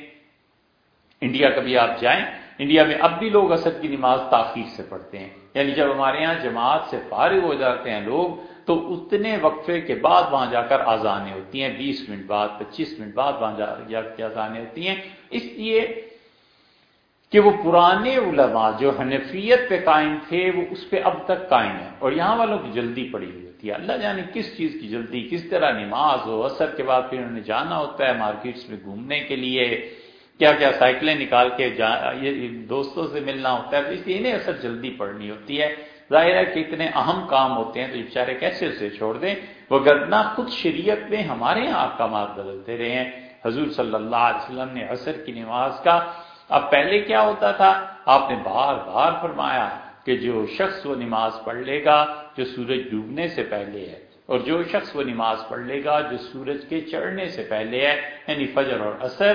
انڈیا کبھی آپ جائیں، انڈیا میں اب بھی لوگ اثر کی نماز تاخیر سے پڑھتے ہیں۔ یعنی جب ہمارے یہاں جماعت سے فارغ ہو جاتے ہیں لوگ، تو اتنے وقفے کے بعد وہاں جا کر آزانیں ہوتی ہیں۔ بیس منٹ بعد، پچیس منٹ بعد وہاں جا کے آزانیں ہوتی ہیں۔ اس لیے کہ وہ پرانے علماء جو حنفیت پہ قائم تھے، وہ اس پہ اب تک قائم ہیں۔ اور یہاں والوں کی جلدی پڑی ہوئی ہوتی ہے۔ اللہ جانے کس چیز کی جلدی، کس طرح نماز ہو اثر کے بعد پھر انہوں نے جانا ہوتا ہے مارکیٹس میں گھومنے کے لیے، کیا کیا سائیکلیں نکال کے دوستوں سے ملنا ہوتا ہے۔ اس لیے انہیں اثر جلدی پڑنی ہوتی ہے۔ ظاہر ہے کہ اتنے اہم کام ہوتے ہیں تو یہ بیچارے کیسے اسے چھوڑ دیں؟ وہ گردنا خود شریعت میں ہمارے یہاں احکامات بدلتے رہے ہیں۔ حضور صلی اللہ علیہ وسلم نے عصر کی نماز کا اب پہلے کیا ہوتا تھا؟ آپ نے بار بار فرمایا کہ جو شخص وہ نماز پڑھ لے گا جو سورج ڈوبنے سے پہلے ہے، اور جو شخص وہ نماز پڑھ لے گا جو سورج کے چڑھنے سے پہلے ہے یعنی فجر اور اثر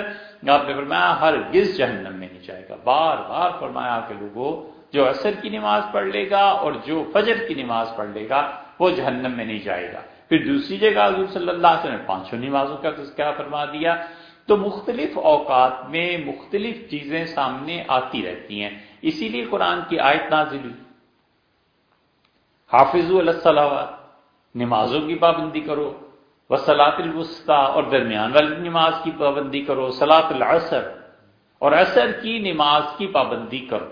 آپ نے فرمایا ہر گز جہنم میں نہیں جائے گا۔ بار بار فرمایا کہ لوگوں جو اثر کی نماز پڑھ لے گا اور جو فجر کی نماز پڑھ لے گا، وہ جہنم میں نہیں جائے گا۔ پھر دوسری جگہ حضور صلی اللہ علیہ وسلم نے پانچوں نمازوں کا تذکرہ فرما دیا۔ تو مختلف اوقات میں مختلف چیزیں سامنے آتی رہتی ہیں۔ اسی لیے قرآن کی آیت نازل ہوئی۔ حافظ الصلاوات نمازوں کی پابندی کرو وہ الوسطی اور درمیان والی نماز کی پابندی کرو سلاط العصر اور عصر کی نماز کی پابندی کرو۔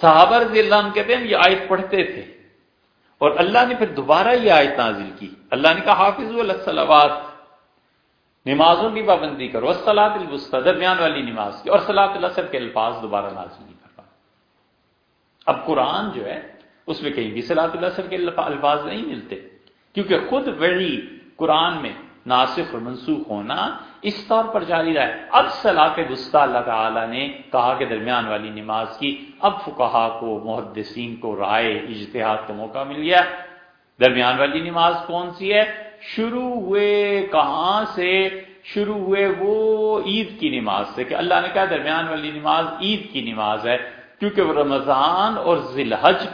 صحابہ رضی اللہ عنہ کہتے ہیں، یہ آیت پڑھتے تھے اور اللہ نے پھر دوبارہ یہ آیت نازل کی۔ اللہ نے کہا، حافظ الصلاوات نمازوں کی پابندی کرو۔ الصلاۃ الوسطی درمیان والی نماز کی۔ اور سلاط العصر کے الفاظ دوبارہ نازل نہیں کر اب قرآن جو ہے، اس میں کہیں بھی سلاط العصر کے الفاظ نہیں ملتے۔ کیونکہ خود وہی قرآن میں ناسخ اور منسوخ ہونا اس طور پر جاری رہا ہے۔ اب صلاح وسطی اللہ تعالی نے کہا کہ درمیان والی نماز کی اب فکہ کو، محدثین کو رائے، اجتہاد کا موقع مل گیا۔ درمیان والی نماز کون سی ہے؟ شروع ہوئے کہاں سے؟ شروع ہوئے وہ عید کی نماز سے کہ اللہ نے کہا درمیان والی نماز عید کی نماز ہے، کیونکہ وہ رمضان اور ذی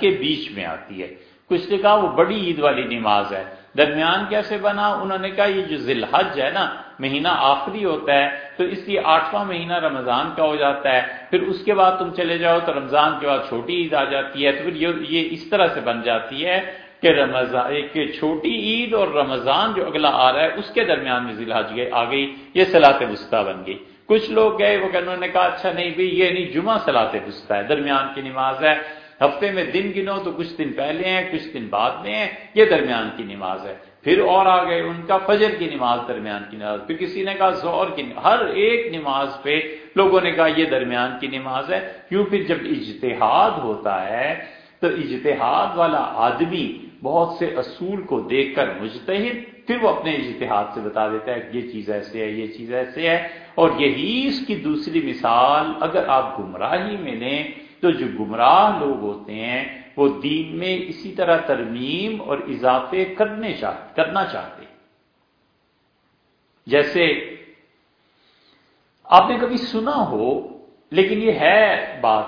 کے بیچ میں آتی ہے۔ کچھ نے کہا وہ بڑی عید والی نماز ہے۔ درمیان کیسے بنا؟ انہوں نے کہا یہ جو ذی الحج ہے نا، مہینہ آخری ہوتا ہے، تو اس لیے آٹھواں مہینہ رمضان کا ہو جاتا ہے۔ پھر اس کے بعد تم چلے جاؤ تو رمضان کے بعد چھوٹی عید آ جاتی ہے، تو پھر یہ اس طرح سے بن جاتی ہے۔ کہ رمضان ایک چھوٹی عید اور رمضان جو اگلا آ رہا ہے، اس کے درمیان میں ذی الحج آ گئی، یہ سلاط وسطی بن گئی۔ کچھ لوگ گئے، وہ کہ انہوں نے کہا اچھا نہیں بھائی یہ نہیں، جمعہ سلاط وسطی ہے، درمیان کی نماز ہے۔ ہفتے میں دن گنو تو کچھ دن پہلے ہیں، کچھ دن بعد میں ہیں، یہ درمیان کی نماز ہے۔ پھر اور آ گئے ان کا فجر کی نماز درمیان کی نماز۔ پھر کسی نے کہا زور کی ہر ایک نماز پہ لوگوں نے کہا، یہ درمیان کی نماز ہے۔ کیوں پھر جب اجتہاد ہوتا ہے، تو اجتہاد والا آدمی بہت سے اصول کو دیکھ کر مجتہد پھر وہ اپنے اجتہاد سے بتا دیتا ہے کہ یہ چیز ایسے ہے، یہ چیز ایسے ہے۔ اور یہی اس کی دوسری مثال، اگر آپ گمراہی میں لیں تو جو گمراہ لوگ ہوتے ہیں، وہ دین میں اسی طرح ترمیم اور اضافے کرنے چاہتے کرنا چاہتے جیسے آپ نے کبھی سنا ہو، لیکن یہ ہے بات،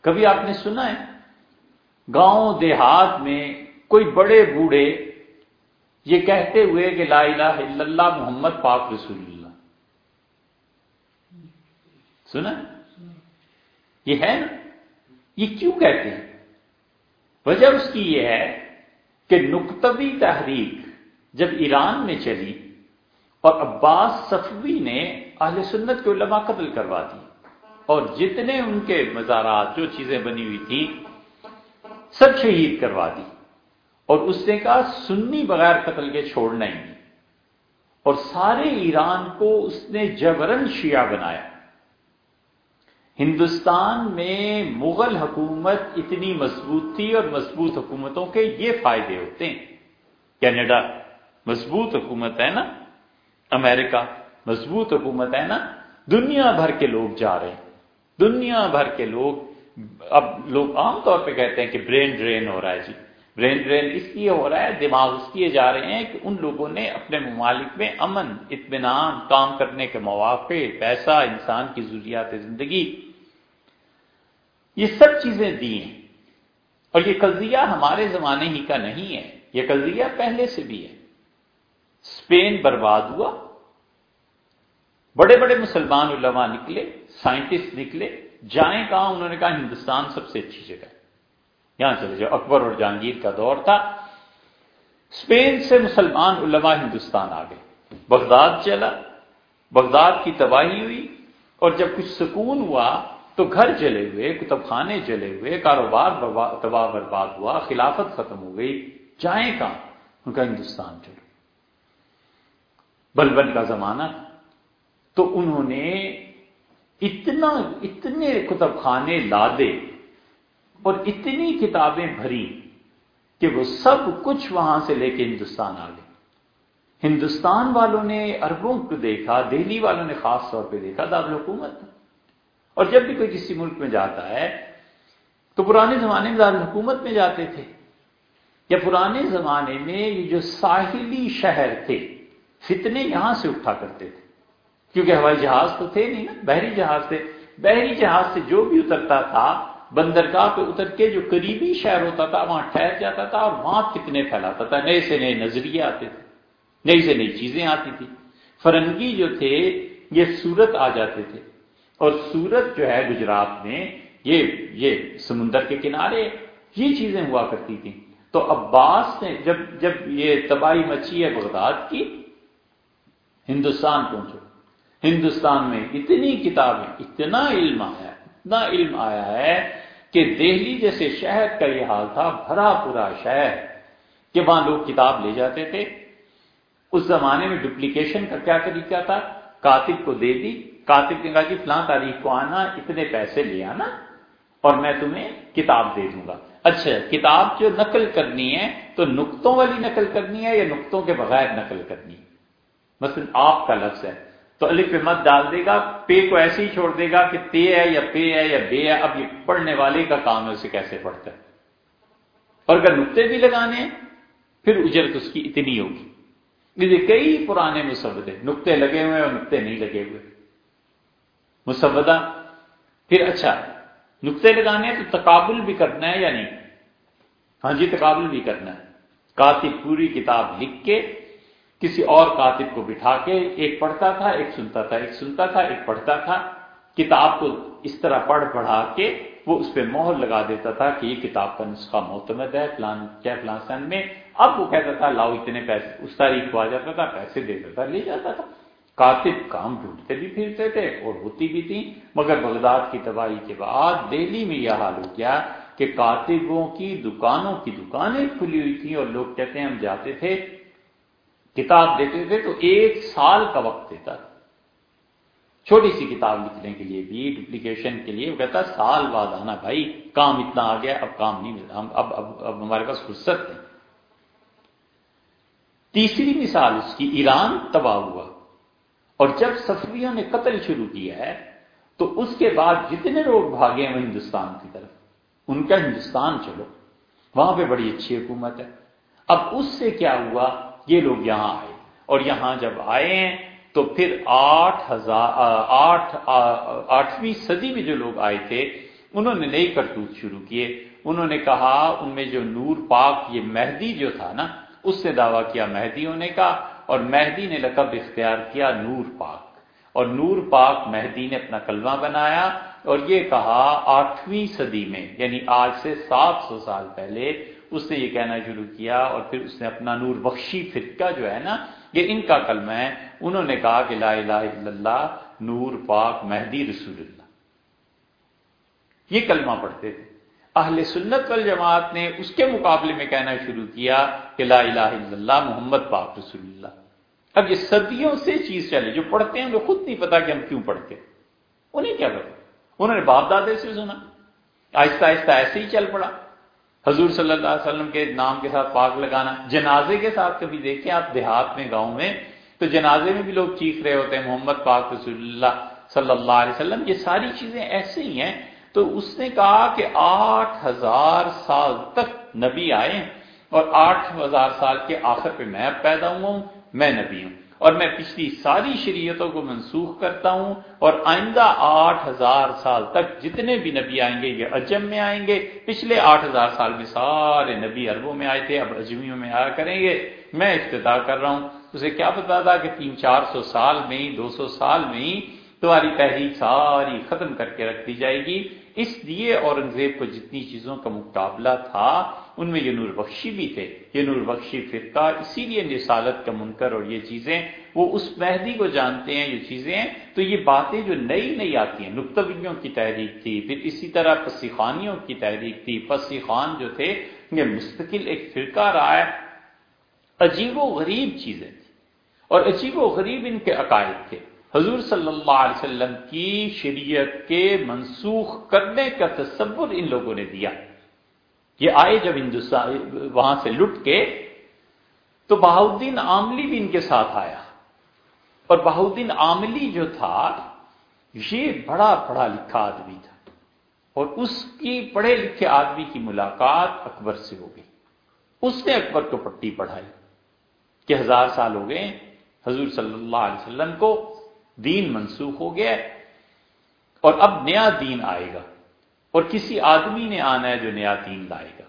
کبھی آپ نے سنا ہے؟ گاؤں دیہات میں کوئی بڑے بوڑھے یہ کہتے ہوئے کہ لا الہ الا اللہ محمد پاک رسول اللہ۔ سنا؟ یہ ہے نا؟ یہ کیوں کہتے ہیں؟ وجہ اس کی یہ ہے کہ نقطبی تحریک جب ایران میں چلی اور عباس صفوی نے اہل سنت کے علماء قتل کروا دی اور جتنے ان کے مزارات جو چیزیں بنی ہوئی تھی سب شہید کروا دی۔ اور اس نے کہا، سنی بغیر قتل کے چھوڑنا ہی نہیں اور سارے ایران کو اس نے جبرن شیعہ بنایا۔ ہندوستان میں مغل حکومت اتنی مضبوط تھی اور مضبوط حکومتوں کے یہ فائدے ہوتے ہیں۔ کینیڈا مضبوط حکومت ہے نا؟ امریکہ مضبوط حکومت ہے نا؟ دنیا بھر کے لوگ جا رہے ہیں۔ دنیا بھر کے لوگ اب لوگ عام طور پہ کہتے ہیں کہ برین ڈرین ہو رہا ہے جی۔ برین ڈرین اس لیے ہو رہا ہے، دماغ اس لیے جا رہے ہیں کہ ان لوگوں نے اپنے ممالک میں امن، اطمینان کام کرنے کے مواقع، پیسہ، انسان کی ضروریات زندگی، یہ سب چیزیں دی ہیں۔ اور یہ قضیہ ہمارے زمانے ہی کا نہیں ہے، یہ قضیہ پہلے سے بھی ہے۔ اسپین برباد ہوا، بڑے بڑے مسلمان علماء نکلے، سائنٹسٹ نکلے جائیں کہاں؟ انہوں نے کہا ہندوستان سب سے اچھی جگہ یہاں چلے جاؤ اکبر اور جہانگیر کا دور تھا اسپین سے مسلمان علماء ہندوستان آ گئے۔ بغداد چلا، بغداد کی تباہی ہوئی اور جب کچھ سکون ہوا تو گھر جلے ہوئے، کتب خانے جلے ہوئے، کاروبار تباہ برباد ہوا، خلافت ختم ہو گئی۔ جائیں کہاں؟ ان کا ہندوستان چلو۔ بلبن کا زمانہ۔ تو انہوں نے اتنا اتنے کتب خانے لادے اور اتنی کتابیں بھری کہ وہ سب کچھ وہاں سے لے کے ہندوستان آ گئے۔ ہندوستان والوں نے اربوں کو دیکھا، دہلی والوں نے خاص طور پہ دیکھا دارالحکومت اور جب بھی کوئی کسی ملک میں جاتا ہے، تو پرانے زمانے میں دارالحکومت میں جاتے تھے۔ یا پرانے زمانے میں یہ جو ساحلی شہر تھے، فتنے یہاں سے اٹھا کرتے تھے۔ کیونکہ ہوائی جہاز تو تھے نہیں نا، بحری جہاز تھے۔ بحری جہاز سے جو بھی اترتا تھا، بندرگاہ پہ اتر کے جو قریبی شہر ہوتا تھا، وہاں ٹھہر جاتا تھا اور وہاں کتنے پھیلاتا تھا۔ نئے سے نئے نظریے آتے تھے، نئی سے نئی چیزیں آتی تھی فرنگی جو تھے، یہ سورت آ جاتے تھے۔ اور سورت جو ہے گجرات میں، یہ یہ سمندر کے کنارے، یہ چیزیں ہوا کرتی تھیں۔ تو عباس نے جب جب یہ تباہی مچی ہے بغداد کی، ہندوستان پہنچو ہندوستان میں اتنی کتابیں، اتنا علم آیا، اتنا علم آیا ہے کہ دہلی جیسے شہر کا یہ حال تھا، بھرا پورا شہر کہ وہاں لوگ کتاب لے جاتے تھے۔ اس زمانے میں ڈپلیکیشن کا کیا طریقہ تھا؟ کاتب کو دے دی، کاتب نے کہا کہ فلاں تاریخ کو آنا، اتنے پیسے لے آنا اور میں تمہیں کتاب دے دوں گا۔ اچھا کتاب جو نقل کرنی ہے تو نقطوں والی نقل کرنی ہے یا نقطوں کے بغیر نقل کرنی ہے؟ مثلا آپ کا لفظ ہے تو الف پہ مت ڈال دے گا، پے کو ایسے ہی چھوڑ دے گا کہ تے ہے یا پے ہے یا بے ہے، اب یہ پڑھنے والے کا کام ہے، اسے کیسے پڑھتا ہے؟ اور اگر نقطے بھی لگانے ہیں، پھر اجرت اس کی اتنی ہوگی۔ کئی پرانے مسودے، نقطے لگے ہوئے اور نقطے نہیں لگے ہوئے۔ مسودہ، پھر اچھا نقطے لگانے تو تقابل بھی کرنا ہے یا نہیں؟ ہاں جی تقابل بھی کرنا ہے۔ کاتب پوری کتاب لکھ کے کسی اور کاتب کو بٹھا کے ایک پڑھتا تھا، ایک سنتا تھا، ایک سنتا تھا، ایک پڑھتا تھا۔ کتاب کو اس طرح پڑھ پڑھا کے وہ اس پہ مہر لگا دیتا تھا کہ یہ کتاب کا نسخہ معتمد ہے، فلان کیا فلان سن میں۔ اب وہ کہتا تھا، لاؤ اتنے پیسے، اس تاریخ کو آ جاتا تھا، پیسے دے دیتا لے جاتا تھا۔ کاتب کام ڈھونڈتے بھی پھرتے تھے اور ہوتی بھی تھی مگر بغداد کی تباہی کے بعد دہلی میں یہ حال ہو گیا کہ کاتبوں کی دکانوں کی دکانیں کھلی ہوئی تھیں اور لوگ کہتے ہیں ہم جاتے تھے کتاب دیتے تھے تو ایک سال کا وقت دیتا تھا۔ چھوٹی سی کتاب لکھنے کے لیے بھی ڈپلیکیشن کے لیے، وہ کہتا سال بعد آنا بھائی، کام اتنا آ گیا، اب کام نہیں ملتا۔ ہم اب اب اب ہمارے پاس فرصت نہیں۔ تیسری مثال اس کی، ایران تباہ ہوا۔ اور جب صفویوں نے قتل شروع کیا ہے، تو اس کے بعد جتنے لوگ بھاگے ہیں وہ ہندوستان کی طرف۔ ان کا ہندوستان چلو۔ وہاں پہ بڑی اچھی حکومت ہے۔ اب اس سے کیا ہوا؟ یہ لوگ یہاں آئے۔ اور یہاں جب آئے ہیں تو پھر آٹھ ہزار آٹھ آٹھویں صدی میں جو لوگ آئے تھے، انہوں نے نئی کرتوت شروع کیے۔ انہوں نے کہا، ان میں جو نور پاک، یہ مہدی جو تھا نا، اس نے دعویٰ کیا مہدی ہونے کا۔ اور مہدی نے لقب اختیار کیا نور پاک۔ اور نور پاک مہدی نے اپنا کلمہ بنایا اور یہ کہا، آٹھویں صدی میں یعنی آج سے سات سو سال پہلے اس نے یہ کہنا شروع کیا اور پھر اس نے اپنا نور بخشی، فرقہ جو ہے نا، یہ ان کا کلمہ ہے۔ انہوں نے کہا کہ لا الہ الا اللہ، نور پاک، مہدی رسول اللہ۔ یہ کلمہ پڑھتے تھے۔ اہل سنت والجماعت نے اس کے مقابلے میں کہنا شروع کیا کہ لا الہ الا اللہ، محمد پاک رسول اللہ۔ اب یہ صدیوں سے چیز چلے، جو پڑھتے ہیں وہ خود نہیں پتا کہ ہم کیوں پڑھتے انہیں کیا کرتے انہوں نے باپ دادے سے سنا، آہستہ آہستہ ایسے ہی چل پڑا۔ حضور صلی اللہ علیہ وسلم کے نام کے ساتھ پاک لگانا، جنازے کے ساتھ کبھی دیکھیں آپ دیہات میں، گاؤں میں، تو جنازے میں بھی لوگ چیخ رہے ہوتے ہیں، محمد پاک رسول اللہ صلی اللہ علیہ وسلم، یہ ساری چیزیں ایسے ہی ہیں۔ تو اس نے کہا کہ آٹھ ہزار سال تک نبی آئے اور آٹھ ہزار سال کے آخر پہ میں پیدا ہوا ہوں، میں نبی ہوں۔ اور میں پچھلی ساری شریعتوں کو منسوخ کرتا ہوں اور آئندہ آٹھ ہزار سال تک جتنے بھی نبی آئیں گے، یہ عجم میں آئیں گے۔ پچھلے آٹھ ہزار سال میں سارے نبی عربوں میں آئے تھے، اب اجمیوں میں آیا کریں گے۔ میں افتتاح کر رہا ہوں۔ اسے کیا پتا تھا کہ تین چار سو سال میں، دو سو سال میں ہی تمہاری تحریک ساری ختم کر کے رکھ دی جائے گی۔ اس لیے اورنگزیب کو جتنی چیزوں کا مقابلہ تھا، ان میں یہ نور بخشی بھی تھے۔ یہ نور بخشی فرقہ، اسی لیے نسالت کا منکر اور یہ چیزیں، وہ اس مہدی کو جانتے ہیں، یہ چیزیں۔ تو یہ باتیں جو نئی نئی آتی ہیں، نقطویوں کی تحریک تھی، پھر اسی طرح پسیخانیوں کی تحریک تھی۔ پسیخان جو تھے، یہ مستقل ایک فرقہ رہا ہے۔ عجیب و غریب چیزیں تھیں۔ اور عجیب و غریب ان کے عقائد تھے۔ حضور صلی اللہ علیہ وسلم کی شریعت کے منسوخ کرنے کا تصور ان لوگوں نے دیا۔ یہ آئے جب ہندوستان، وہاں سے لٹ کے تو بہاؤدین عاملی بھی ان کے ساتھ آیا۔ اور بہاؤدین عاملی جو تھا، یہ بڑا پڑھا لکھا آدمی تھا۔ اور اس کی پڑھے لکھے آدمی کی ملاقات اکبر سے ہو گئی۔ اس نے اکبر کو پٹی پڑھائی کہ ہزار سال ہو گئے، حضور صلی اللہ علیہ وسلم کو دین منسوخ ہو گیا اور اب نیا دین آئے گا اور کسی آدمی نے آنا ہے جو نیا دین لائے گا۔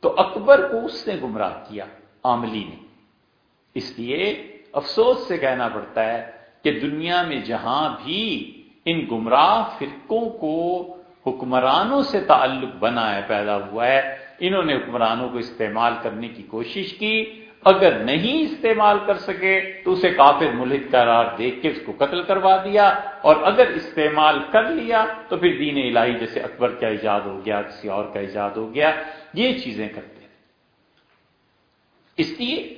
تو اکبر کو اس نے گمراہ کیا عاملی نے۔ اس لیے افسوس سے کہنا پڑتا ہے کہ دنیا میں جہاں بھی ان گمراہ فرقوں کو حکمرانوں سے تعلق بنا ہے، پیدا ہوا ہے، انہوں نے حکمرانوں کو استعمال کرنے کی کوشش کی۔ اگر نہیں استعمال کر سکے تو اسے کافر ملک قرار دیکھ کے اس کو قتل کروا دیا اور اگر استعمال کر لیا تو پھر دین الہی جیسے اکبر کا ایجاد ہو گیا، کسی اور کا ایجاد ہو گیا۔ یہ چیزیں کرتے ہیں۔ اس لیے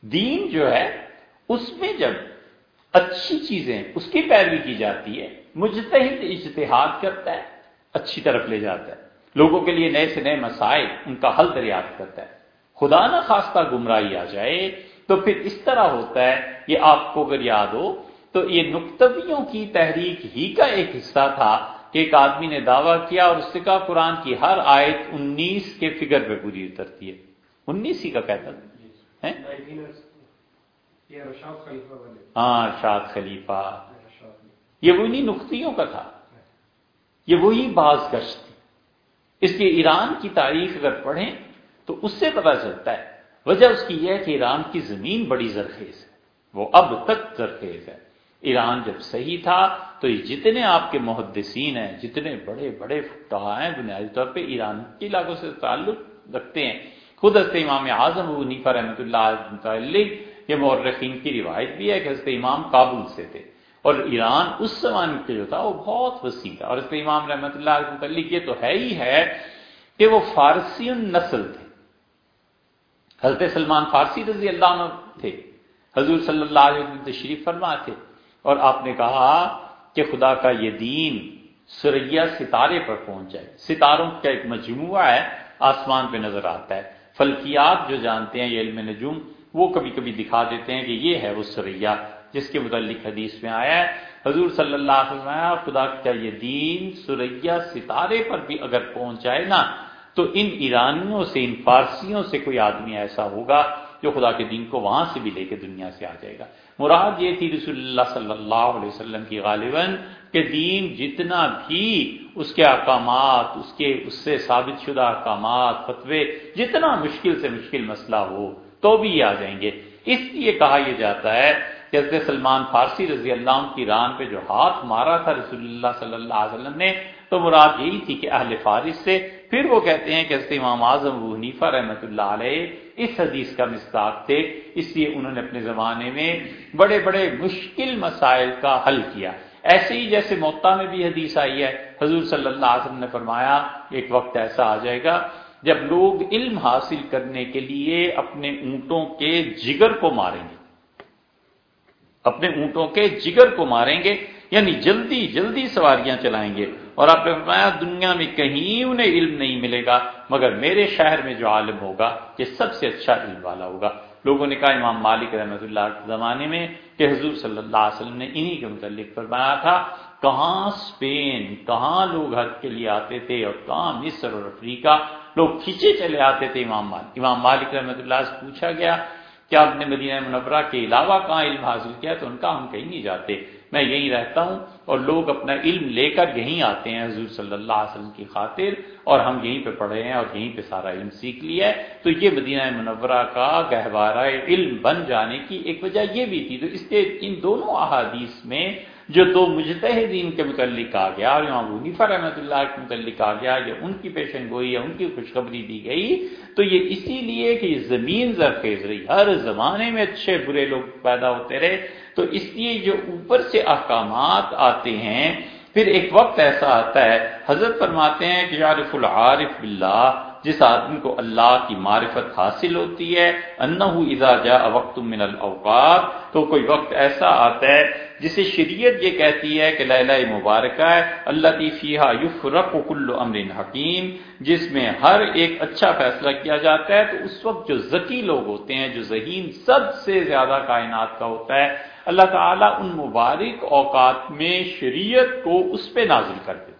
دین جو ہے، اس میں جب اچھی چیزیں، اس کی پیروی کی جاتی ہے، مجتہد اجتہاد کرتا ہے، اچھی طرف لے جاتا ہے۔ لوگوں کے لیے نئے سے نئے مسائل ان کا حل دریافت کرتا ہے۔ خدا نہ خواستہ گمراہی آ جائے، تو پھر اس طرح ہوتا ہے، یہ آپ کو اگر یاد ہو، تو یہ نقطبیوں کی تحریک ہی کا ایک حصہ تھا کہ ایک آدمی نے دعویٰ کیا اور اس سے کہا، قرآن کی ہر آیت انیس کے فگر پہ پوری اترتی ہے۔ انیس ہی کا کہتا تھا ہاں شاد خلیفہ۔ یہ وہی نقطیوں کا تھا۔ یہ وہی بعض گشت۔ تھی اس لیے ایران کی تاریخ اگر پڑھیں تو اس سے پتا چلتا ہے۔ وجہ اس کی یہ ہے کہ ایران کی زمین بڑی زرخیز ہے۔ وہ اب تک زرخیز ہے۔ ایران جب صحیح تھا تو یہ جتنے آپ کے محدثین ہیں، جتنے بڑے بڑے فتح ہیں، بنیادی طور پہ ایران کے علاقوں سے تعلق رکھتے ہیں۔ خود حضرت امام اعظم نیفا رحمۃ اللہ متعلق یہ مورخین کی روایت بھی ہے کہ حضرت امام کابل سے تھے۔ اور ایران اس زمانے کے جو تھا وہ بہت وسیع تھا۔ اور حضرت امام رحمۃ اللہ متعلق یہ تو ہے ہی ہے کہ وہ فارسی نسل تھے۔ حضرت سلمان فارسی رضی اللہ عنہ تھے۔ حضور صلی اللہ علیہ وسلم تشریف فرما تھے۔ اور آپ نے کہا کہ خدا کا یہ دین سریا ستارے پر پہنچ جائے۔ ستاروں کا ایک مجموعہ ہے، آسمان پہ نظر آتا ہے۔ فلکیات جو جانتے ہیں، یہ علم نجوم، وہ کبھی کبھی دکھا دیتے ہیں کہ یہ ہے وہ سریا جس کے متعلق حدیث میں آیا ہے۔ حضور صلی اللہ علیہ وسلم خدا کا یہ دین سریا ستارے پر بھی اگر پہنچ جائے نا تو ان ایرانیوں سے، ان فارسیوں سے کوئی آدمی ایسا ہوگا جو خدا کے دین کو وہاں سے بھی لے کے دنیا سے آ جائے گا۔ مراد یہ تھی رسول اللہ صلی اللہ علیہ وسلم کی غالباً کہ دین جتنا بھی اس کے احکامات، اس کے، اس سے ثابت شدہ احکامات، فتوے، جتنا مشکل سے مشکل مسئلہ ہو، تو بھی یہ آ جائیں گے۔ اس لیے کہا یہ جاتا ہے کہ حضرت سلمان فارسی رضی اللہ عنہ کی ران پہ جو ہاتھ مارا تھا رسول اللہ صلی اللہ علیہ وسلم نے، تو مراد یہی تھی کہ اہل فارس سے پھر وہ کہتے ہیں کہ حضرت امام اعظم ابو حنیفہ رحمۃ اللہ علیہ اس حدیث کا مستاق تھے، اس لیے انہوں نے اپنے زمانے میں بڑے بڑے مشکل مسائل کا حل کیا۔ ایسے ہی جیسے موتا میں بھی حدیث آئی ہے، حضور صلی اللہ علیہ وسلم نے فرمایا، ایک وقت ایسا آ جائے گا جب لوگ علم حاصل کرنے کے لیے اپنے اونٹوں کے جگر کو ماریں گے۔ اپنے اونٹوں کے جگر کو ماریں گے یعنی جلدی جلدی سواریاں چلائیں گے۔ اور آپ نے فرمایا، دنیا میں کہیں انہیں علم نہیں ملے گا، مگر میرے شہر میں جو عالم ہوگا، یہ سب سے اچھا علم والا ہوگا۔ لوگوں نے کہا، امام مالک رحمۃ اللہ کے زمانے میں کہ حضور صلی اللہ علیہ وسلم نے انہی کے متعلق فرمایا تھا، کہاں اسپین کہاں لوگ حج کے لیے آتے تھے اور کہاں مصر اور افریقہ، لوگ کھینچے چلے آتے تھے امام مالک۔ امام مالک رحمۃ اللہ سے پوچھا گیا کہ آپ نے مدینہ منورہ کے علاوہ کہاں علم حاصل کیا؟ تو ان کا ہم کہیں نہیں جاتے۔ میں یہیں رہتا ہوں اور لوگ اپنا علم لے کر یہیں آتے ہیں حضور صلی اللہ علیہ وسلم کی خاطر اور ہم یہیں پہ پڑھے ہیں اور یہیں پہ سارا علم سیکھ لیا ہے۔ تو یہ مدینہ منورہ کا گہوارہ علم بن جانے کی ایک وجہ یہ بھی تھی۔ تو اس لیے ان دونوں احادیث میں جو دو مجتہدین کے متعلق آ گیا، اور امام حنیفہ رحمۃ اللہ کے متعلق آ گیا، یا ان کی پیشن گوئی یا ان کی خوشخبری دی گئی، تو یہ اسی لیے کہ یہ زمین زرخیز رہی۔ ہر زمانے میں اچھے برے لوگ پیدا ہوتے رہے۔ تو اس لیے جو اوپر سے احکامات آتے ہیں، پھر ایک وقت ایسا آتا ہے، حضرت فرماتے ہیں کہ یارف العارف باللہ، جس آدمی کو اللہ کی معرفت حاصل ہوتی ہے، انہو اذا جاء وقت من الاوقات، تو کوئی وقت ایسا آتا ہے جسے شریعت یہ کہتی ہے کہ لیلہ مبارکہ ہے، اللہ کی فیحا یفرق کل امر حکیم، جس میں ہر ایک اچھا فیصلہ کیا جاتا ہے، تو اس وقت جو ذکی لوگ ہوتے ہیں، جو ذہین سب سے زیادہ کائنات کا ہوتا ہے، اللہ تعالیٰ ان مبارک اوقات میں شریعت کو اس پہ نازل کر دیتے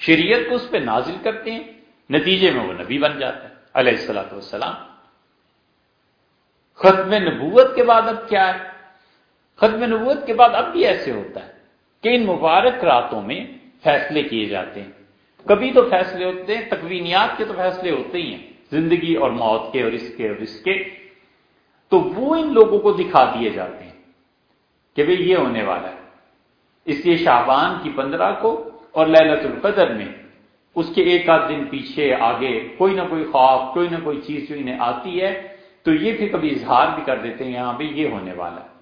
شریعت کو اس پہ نازل کرتے ہیں، نتیجے میں وہ نبی بن جاتا ہے، علیہ السلاۃ والسلام۔ ختم نبوت کے بعد اب کیا ہے؟ ختم نبوت کے بعد اب بھی ایسے ہوتا ہے کہ ان مبارک راتوں میں فیصلے کیے جاتے ہیں۔ کبھی تو فیصلے ہوتے ہیں، تکوینیات کے تو فیصلے ہوتے ہی ہیں، زندگی اور موت کے اور اس کے اور اس کے۔ تو وہ ان لوگوں کو دکھا دیے جاتے ہیں کہ بھئی یہ ہونے والا ہے۔ اس لیے شعبان کی پندرہ کو اور للت القدر میں اس کے ایک آدھ دن پیچھے آگے کوئی نہ کوئی خواب کوئی نہ کوئی چیز جو انہیں آتی ہے، تو یہ پھر کبھی اظہار بھی کر دیتے ہیں، یہاں پہ یہ ہونے والا ہے۔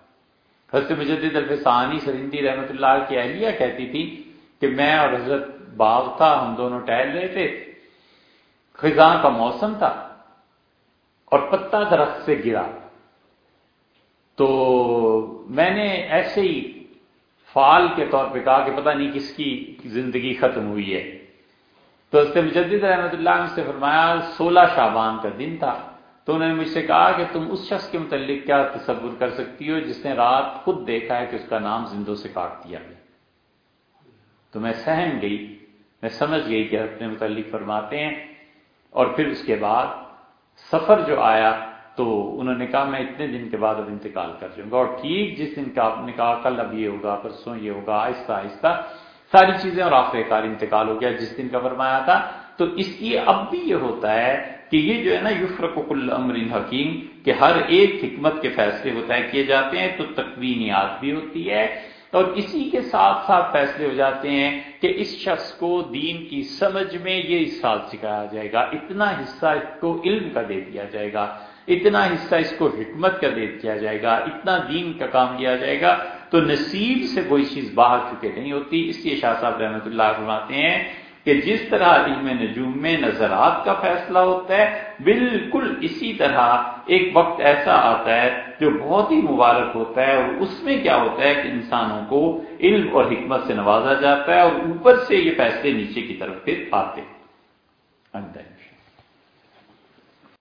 حضرت مجدد الفسانی سرندی رحمۃ اللہ کی اہلیہ کہتی تھی کہ میں اور حضرت باغ تھا، ہم دونوں ٹہل رہے تھے۔ خزاں کا موسم تھا اور پتا درخت سے گرا۔ تو میں نے ایسے ہی فعال کے طور پہ کہا کہ پتہ نہیں کس کی زندگی ختم ہوئی ہے۔ تو حضرت مجدد رحمۃ اللہ نے سے فرمایا، سولہ شابان کا دن تھا۔ تو انہوں نے مجھ سے کہا کہ تم اس شخص کے متعلق کیا تصور کر سکتی ہو جس نے رات خود دیکھا ہے کہ اس کا نام زندوں سے کاٹ دیا گیا؟ تو میں سہم گئی، میں سمجھ گئی کہ اپنے متعلق فرماتے ہیں۔ اور پھر اس کے بعد سفر جو آیا تو انہوں نے کہا، میں اتنے دن کے بعد اب انتقال کر جاؤں گا۔ اور ٹھیک جس دن کا آپ نے کہا، کل اب یہ ہوگا، پرسوں یہ ہوگا، آہستہ آہستہ ساری چیزیں اور آخر کار انتقال ہو گیا جس دن کا فرمایا تھا۔ تو اس لیے اب بھی یہ ہوتا ہے کہ یہ جو ہے نا یفرق کل امر حکیم کہ ہر ایک حکمت کے فیصلے وہ طے کیے جاتے ہیں، تو تقوینیات بھی ہوتی ہے۔ اور اسی کے ساتھ ساتھ فیصلے ہو جاتے ہیں کہ اس شخص کو دین کی سمجھ میں یہ اس سال سکھایا جائے گا، اتنا حصہ اس کو علم کا دے دیا جائے گا، اتنا حصہ اس کو حکمت کا دے دیا جائے گا، اتنا دین کا کام کیا جائے گا۔ تو نصیب سے کوئی چیز باہر چکے نہیں ہوتی۔ اس لیے شاہ صاحب رحمۃ اللہ فرماتے ہیں کہ جس طرح علم نجوم میں نظرات کا فیصلہ ہوتا ہے، بالکل اسی طرح ایک وقت ایسا آتا ہے جو بہت ہی مبارک ہوتا ہے اور اس میں کیا ہوتا ہے کہ انسانوں کو علم اور حکمت سے نوازا جاتا ہے اور اوپر سے یہ فیصلے نیچے کی طرف پھر آتے ہیں۔